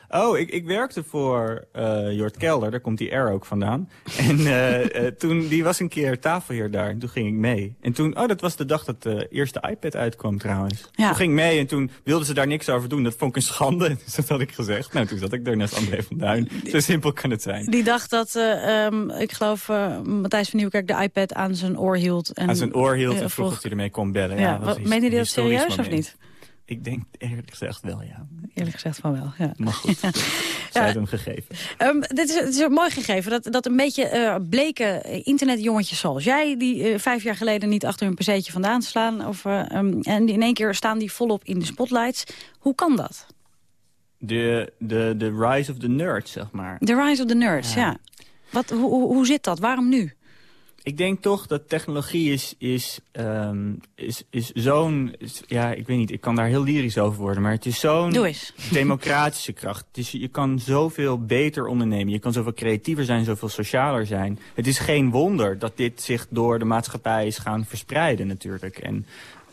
Speaker 25: Oh, ik, ik werkte voor eh Jort Kelder, daar komt die R ook vandaan. En eh, eh, toen, die was een keer tafelheer daar en toen ging ik mee. En toen, oh, dat was de dag dat de eerste iPad uitkwam trouwens.
Speaker 3: Ja.
Speaker 25: Toen ging ik mee en toen wilden ze daar niks over doen. Dat vond ik een schande, dus dat had ik gezegd. Nou, toen zat ik er naast André van Duin. Zo simpel kan het zijn.
Speaker 3: Die dacht dat, eh, ehm, ik geloof, Matthijs van Nieuwkerk de iPad aan zijn oor hield. En,
Speaker 25: Aan zijn oor hield en vroeg of hij ermee kon bellen.
Speaker 3: Ja,
Speaker 25: een
Speaker 3: meende hij dat serieus of niet?
Speaker 25: Ik denk eerlijk gezegd wel, ja.
Speaker 3: Eerlijk gezegd van wel, ja.
Speaker 25: Maar goed, zij
Speaker 3: Ja.
Speaker 25: heeft hem gegeven.
Speaker 3: Ehm, dit is, het is een mooi gegeven dat, dat een beetje eh, bleke internetjongetjes zoals jij... die eh, vijf jaar geleden niet achter hun pc'tje vandaan slaan... Of, ehm, en in één keer staan die volop in de spotlights. Hoe kan dat?
Speaker 25: De, de, de rise of the nerd, zeg maar.
Speaker 3: The rise of the nerds, ja.
Speaker 25: Ja.
Speaker 3: Wat, hoe, hoe zit dat? Waarom nu?
Speaker 25: Ik denk toch dat technologie is, is, ehm, is, is zo'n... Ja, ik weet niet, ik kan daar heel lyrisch over worden. Maar het is zo'n democratische kracht. Het is, je kan zoveel beter ondernemen. Je kan zoveel creatiever zijn, zoveel socialer zijn. Het is geen wonder dat dit zich door de maatschappij is gaan verspreiden natuurlijk. En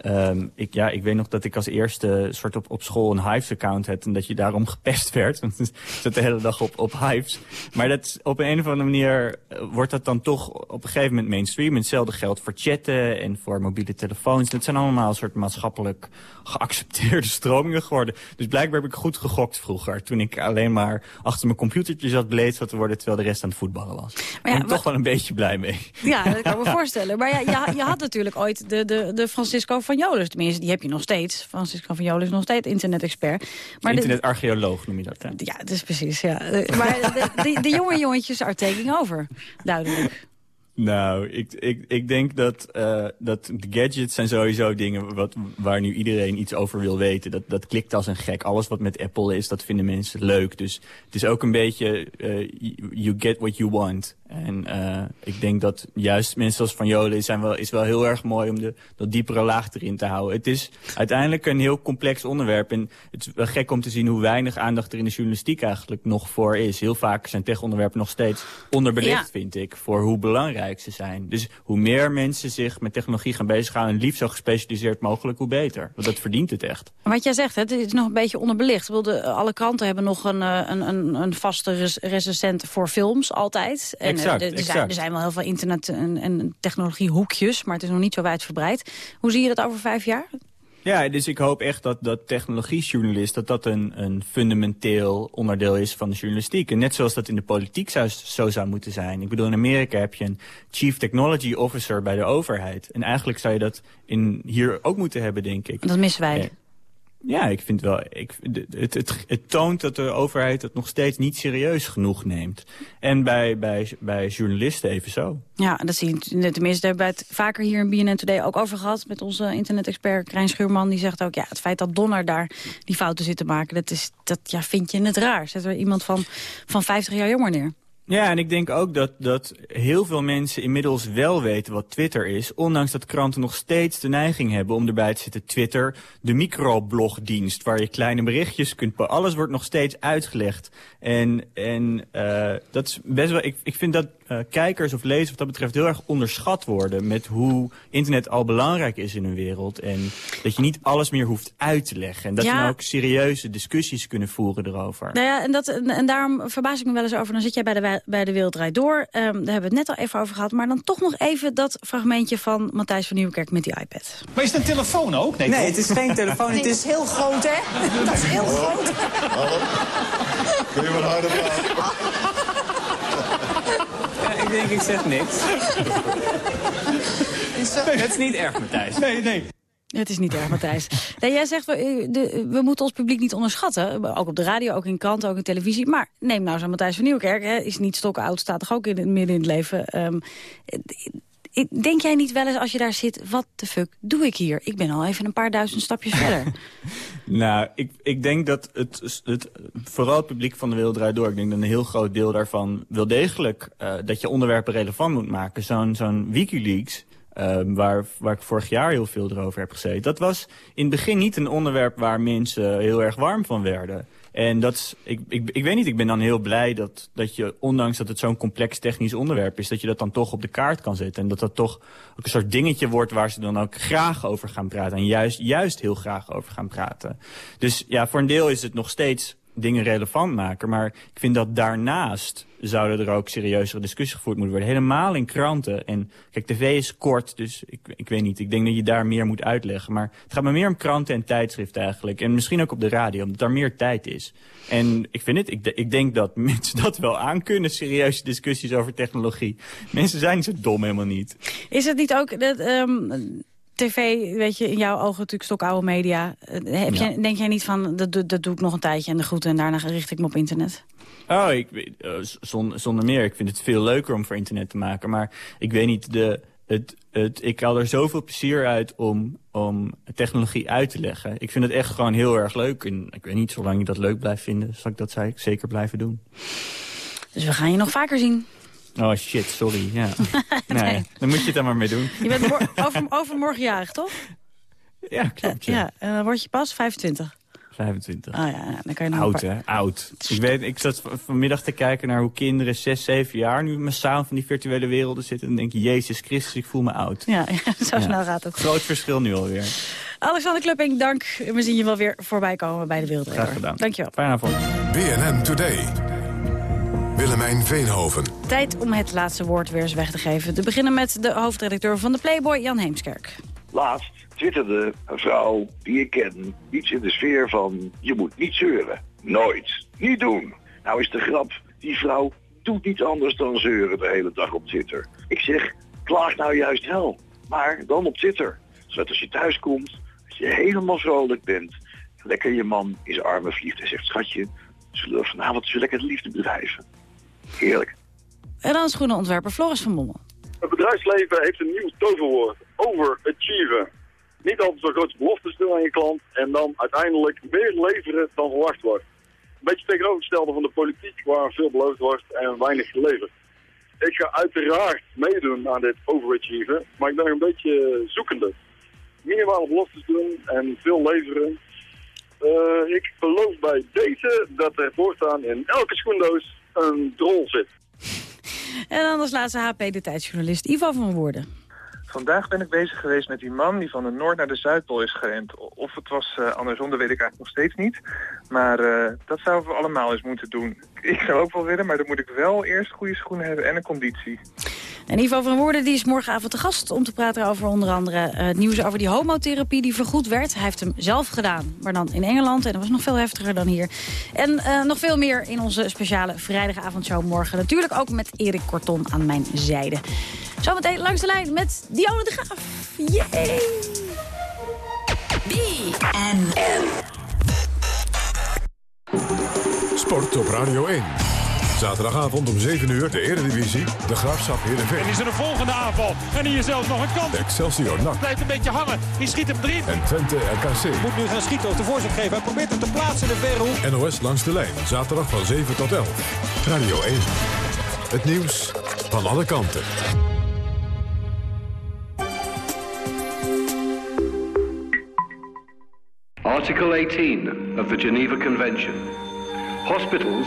Speaker 25: ehm, ik, ja, ik weet nog dat ik als eerste soort op, op school een Hives-account had... en dat je daarom gepest werd. Want ik zat de hele dag op, op Hives. Maar dat, op een of andere manier eh, wordt dat dan toch op een gegeven moment mainstream. Hetzelfde geldt voor chatten en voor mobiele telefoons. Dat zijn allemaal een soort maatschappelijk geaccepteerde stromingen geworden. Dus blijkbaar heb ik goed gegokt vroeger. Toen ik alleen maar achter mijn computertje zat beleed zat te worden... terwijl de rest aan het voetballen was. Daar ben ik toch wel een beetje blij mee.
Speaker 3: Ja, dat kan ik me voorstellen. Maar ja, je, je had natuurlijk ooit de, de, de Francisco van. Tenminste, die heb je nog steeds. Francisco van Jolis is nog steeds internet-expert.
Speaker 25: Internetarcheoloog noem je dat, hè?
Speaker 3: ja, dat is precies, ja. Eh, Maar de, de, de jonge jongetjes are taking over. Duidelijk.
Speaker 25: Nou, ik, ik, ik denk dat, eh, dat de gadgets zijn sowieso dingen wat, waar nu iedereen iets over wil weten. Dat, dat klikt als een gek. Alles wat met Apple is, dat vinden mensen leuk. Dus het is ook een beetje, eh, you- get what you want. En eh, ik denk dat juist mensen als Van Jolen zijn wel, is wel heel erg mooi om de, dat diepere laag erin te houden. Het is uiteindelijk een heel complex onderwerp. En het is wel gek om te zien hoe weinig aandacht er in de journalistiek eigenlijk nog voor is. Heel vaak zijn tech-onderwerpen nog steeds onderbelicht,
Speaker 3: Ja.
Speaker 25: vind ik, voor hoe belangrijk ze zijn. Dus hoe meer mensen zich met technologie gaan bezighouden... en liefst zo gespecialiseerd mogelijk, hoe beter. Want dat verdient het echt.
Speaker 3: Wat jij zegt, hè, het is nog een beetje onderbelicht. Ik bedoel, de- alle kranten hebben nog een, eh, een, een, een vaste res- recensent voor films, altijd. En, eh,
Speaker 25: Exact,
Speaker 3: er, er zijn, er zijn wel heel veel internet- en, en technologiehoekjes, maar het is nog niet zo wijdverbreid. Hoe zie je dat over vijf jaar?
Speaker 25: Ja, dus ik hoop echt dat, dat technologiejournalist... dat dat een, een fundamenteel onderdeel is van de journalistiek. En net zoals dat in de politiek zou, zo zou moeten zijn. Ik bedoel, in Amerika heb je een chief technology officer bij de overheid. En eigenlijk zou je dat in, hier ook moeten hebben, denk ik.
Speaker 3: Dat missen wij.
Speaker 25: Ja, ik vind wel. Ik, het, het, het toont dat de overheid het nog steeds niet serieus genoeg neemt. En bij, bij, bij journalisten even zo.
Speaker 3: Ja, dat zie je. Tenminste, daar hebben we het vaker hier in BNN Today ook over gehad... met onze internet-expert Krijn Schuurman. Die zegt ook, ja, het feit dat Donner daar die fouten zit te maken... dat, is, dat ja, vind je het raar. Zet er iemand van, van 50 jaar jonger neer.
Speaker 25: Ja, en ik denk ook dat, dat heel veel mensen inmiddels wel weten wat Twitter is. Ondanks dat kranten nog steeds de neiging hebben om erbij te zitten. Twitter, de microblogdienst waar je kleine berichtjes kunt... Alles wordt nog steeds uitgelegd. En, en uh, dat is best wel... Ik, ik vind dat uh, kijkers of lezers wat dat betreft heel erg onderschat worden... met hoe internet al belangrijk is in een wereld. En dat je niet alles meer hoeft uit te leggen. En dat
Speaker 3: Ja.
Speaker 25: je nou ook serieuze discussies kunnen voeren erover.
Speaker 3: Nou ja, en, dat, en, en daarom verbaas ik me wel eens over. Dan zit jij bij de, bij de Wereld Draait Door. Ehm, daar hebben we het net al even over gehad. Maar dan toch nog even dat fragmentje van Matthijs van Nieuwkerk met die iPad.
Speaker 32: Maar is het een telefoon ook?
Speaker 33: Nee, het is geen telefoon. Het is heel groot, hè? Dat is heel groot.
Speaker 34: Kun je wat harder praten?
Speaker 25: Ja, ik denk, ik zeg niks. Het is niet erg, Matthijs.
Speaker 32: Nee, nee.
Speaker 3: Het is niet erg, Matthijs. Nee, jij zegt, we, de, we moeten ons publiek niet onderschatten. Ook op de radio, ook in kranten, ook in televisie. Maar neem nou zo'n Matthijs van Nieuwkerk. Hè, is niet stokoud, staat toch ook in, het- midden in het leven. Ehm, eh, denk jij niet wel eens als je daar zit... wat de fuck doe ik hier? Ik ben al even een paar duizend stapjes verder.
Speaker 25: Nou, ik, ik denk dat het, het, vooral het publiek van de Wereld Draait Door... ik denk dat een heel groot deel daarvan wel degelijk... eh, dat je onderwerpen relevant moet maken. Zo'n zo'n Wikileaks, eh, waar, waar ik vorig jaar heel veel erover heb gezeten... dat was in het begin niet een onderwerp waar mensen heel erg warm van werden... En dat is, ik, ik, ik weet niet, ik ben dan heel blij dat, dat je, ondanks dat het zo'n complex technisch onderwerp is, dat je dat dan toch op de kaart kan zetten. En dat dat toch ook een soort dingetje wordt waar ze dan ook graag over gaan praten. En juist, juist heel graag over gaan praten. Dus ja, voor een deel is het nog steeds dingen relevant maken. Maar ik vind dat daarnaast zouden er ook serieuzere discussies gevoerd moeten worden. Helemaal in kranten. En kijk, tv is kort, dus ik, ik weet niet. Ik denk dat je daar meer moet uitleggen. Maar het gaat me meer om kranten en tijdschriften eigenlijk. En misschien ook op de radio, omdat daar meer tijd is. En ik vind het, ik, ik denk dat mensen dat wel aankunnen, serieuze discussies over technologie. Mensen zijn zo dom helemaal niet.
Speaker 3: Is het niet ook... Dat, ehm, TV, weet je, in jouw ogen natuurlijk stokoude media. Eh, Heb
Speaker 25: Ja.
Speaker 3: jij, denk jij niet van, dat, dat doe ik nog een tijdje en de groeten... en daarna richt ik me op internet?
Speaker 25: Oh, ik, weet- eh, z- zon- zonder meer. Ik vind het veel leuker om voor internet te maken. Maar ik weet niet, de, het, het, ik haal er zoveel plezier uit om, om technologie uit te leggen. Ik vind het echt gewoon heel erg leuk. En ik weet niet, zolang je dat leuk blijft vinden, zal ik dat zeker blijven doen.
Speaker 3: Dus we gaan je nog vaker zien.
Speaker 25: Oh shit, sorry. Ja. nee. dan moet je het er maar mee doen.
Speaker 3: Je bent over, overmorgen jarig, toch?
Speaker 25: Ja, klopt.
Speaker 3: Ja, en dan word je pas 25.
Speaker 25: 25.
Speaker 3: Ah ja, dan kan je nog een
Speaker 25: Oud,
Speaker 3: paar-
Speaker 25: hè? Oud. Ik, weet, ik zat vanmiddag te kijken naar hoe kinderen 6, 7 jaar... nu massaal van die virtuele werelden zitten. En dan denk je, Jezus Christus, ik voel me oud.
Speaker 3: Ja, ja, zo
Speaker 25: Ja.
Speaker 3: snel gaat het.
Speaker 25: Groot verschil nu alweer.
Speaker 3: Alexander Klupping, dank. We zien je wel weer voorbij komen bij de Wereld.
Speaker 25: Graag gedaan.
Speaker 3: Dankjewel.
Speaker 25: Fijne avond.
Speaker 2: BNN Today. Willemijn Veenhoven.
Speaker 3: Tijd om het laatste woord weer eens weg te geven. Te beginnen met de hoofdredacteur van de Playboy, Jan Heemskerk.
Speaker 35: Laatst twitterde een vrouw die ik ken iets in de sfeer van je moet niet zeuren. Nooit. Niet doen. Nou is de grap, die vrouw doet niets anders dan zeuren de hele dag op Twitter. Ik zeg, klaag nou juist wel. Maar dan op Twitter. Zodat als je thuis komt, dat je helemaal vrolijk bent. Lekker je man in zijn armen vliegt en zegt, schatje, zullen we vanavond eens lekker de liefde bedrijven. Heerlijk.
Speaker 3: En dan schoenenontwerper Floris van Bommel.
Speaker 36: Het bedrijfsleven heeft een nieuw toverwoord. Overachieven. Niet altijd zo grote beloftes doen aan je klant en dan uiteindelijk meer leveren dan verwacht wordt. Een beetje tegenovergestelde van de politiek waar veel beloofd wordt en weinig geleverd. Ik ga uiteraard meedoen aan dit overachieven, maar ik ben een beetje zoekende. Minimale beloftes doen en veel leveren. Eh, ik geloof bij deze dat er voortaan in elke schoendoos een drol zit.
Speaker 3: En dan als laatste HP, de tijdsjournalist Ivo van Woerden.
Speaker 37: Vandaag ben ik bezig geweest met die man die van de Noord naar de Zuidpool is gerend. Of het was eh, andersom, dat weet ik eigenlijk nog steeds niet. Maar eh, dat zouden we allemaal eens moeten doen. Ik zou ook wel willen, maar dan moet ik wel eerst goede schoenen hebben en een conditie.
Speaker 3: En Ivo van Woerden die is morgenavond te gast om te praten over onder andere eh, het nieuws over die homotherapie die vergoed werd. Hij heeft hem zelf gedaan, maar dan in Engeland en dat was nog veel heftiger dan hier. En eh, nog veel meer in onze speciale vrijdagavondshow morgen. Natuurlijk ook met Erik Korton aan mijn zijde. Zometeen langs de lijn met Dionne de Graaf. Yay!
Speaker 2: BNN. Sport op Radio 1. Zaterdagavond om 7 uur de Eredivisie. De Graafschap
Speaker 38: En
Speaker 2: Heerenveen.
Speaker 38: is er een volgende aanval. En hier zelfs nog een kans.
Speaker 2: Excelsior NAC.
Speaker 38: Blijft een beetje hangen. Die schiet hem erin.
Speaker 2: En Twente RKC.
Speaker 29: Moet nu gaan schieten of de voorzet geven. Hij probeert hem te plaatsen in de verre.
Speaker 2: NOS langs de lijn. Zaterdag van 7 tot 11. Radio 1. Het nieuws van alle kanten.
Speaker 28: Article 18 of the Geneva Convention. Hospitals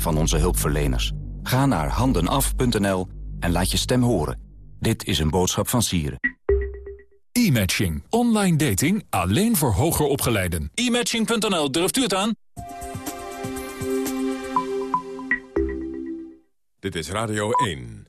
Speaker 1: van onze hulpverleners. Ga naar handenaf.nl en laat je stem horen. Dit is een boodschap van Sieren.
Speaker 39: E-matching. Online dating alleen voor hoger opgeleiden. E-matching.nl, durft u het aan?
Speaker 2: Dit is Radio 1.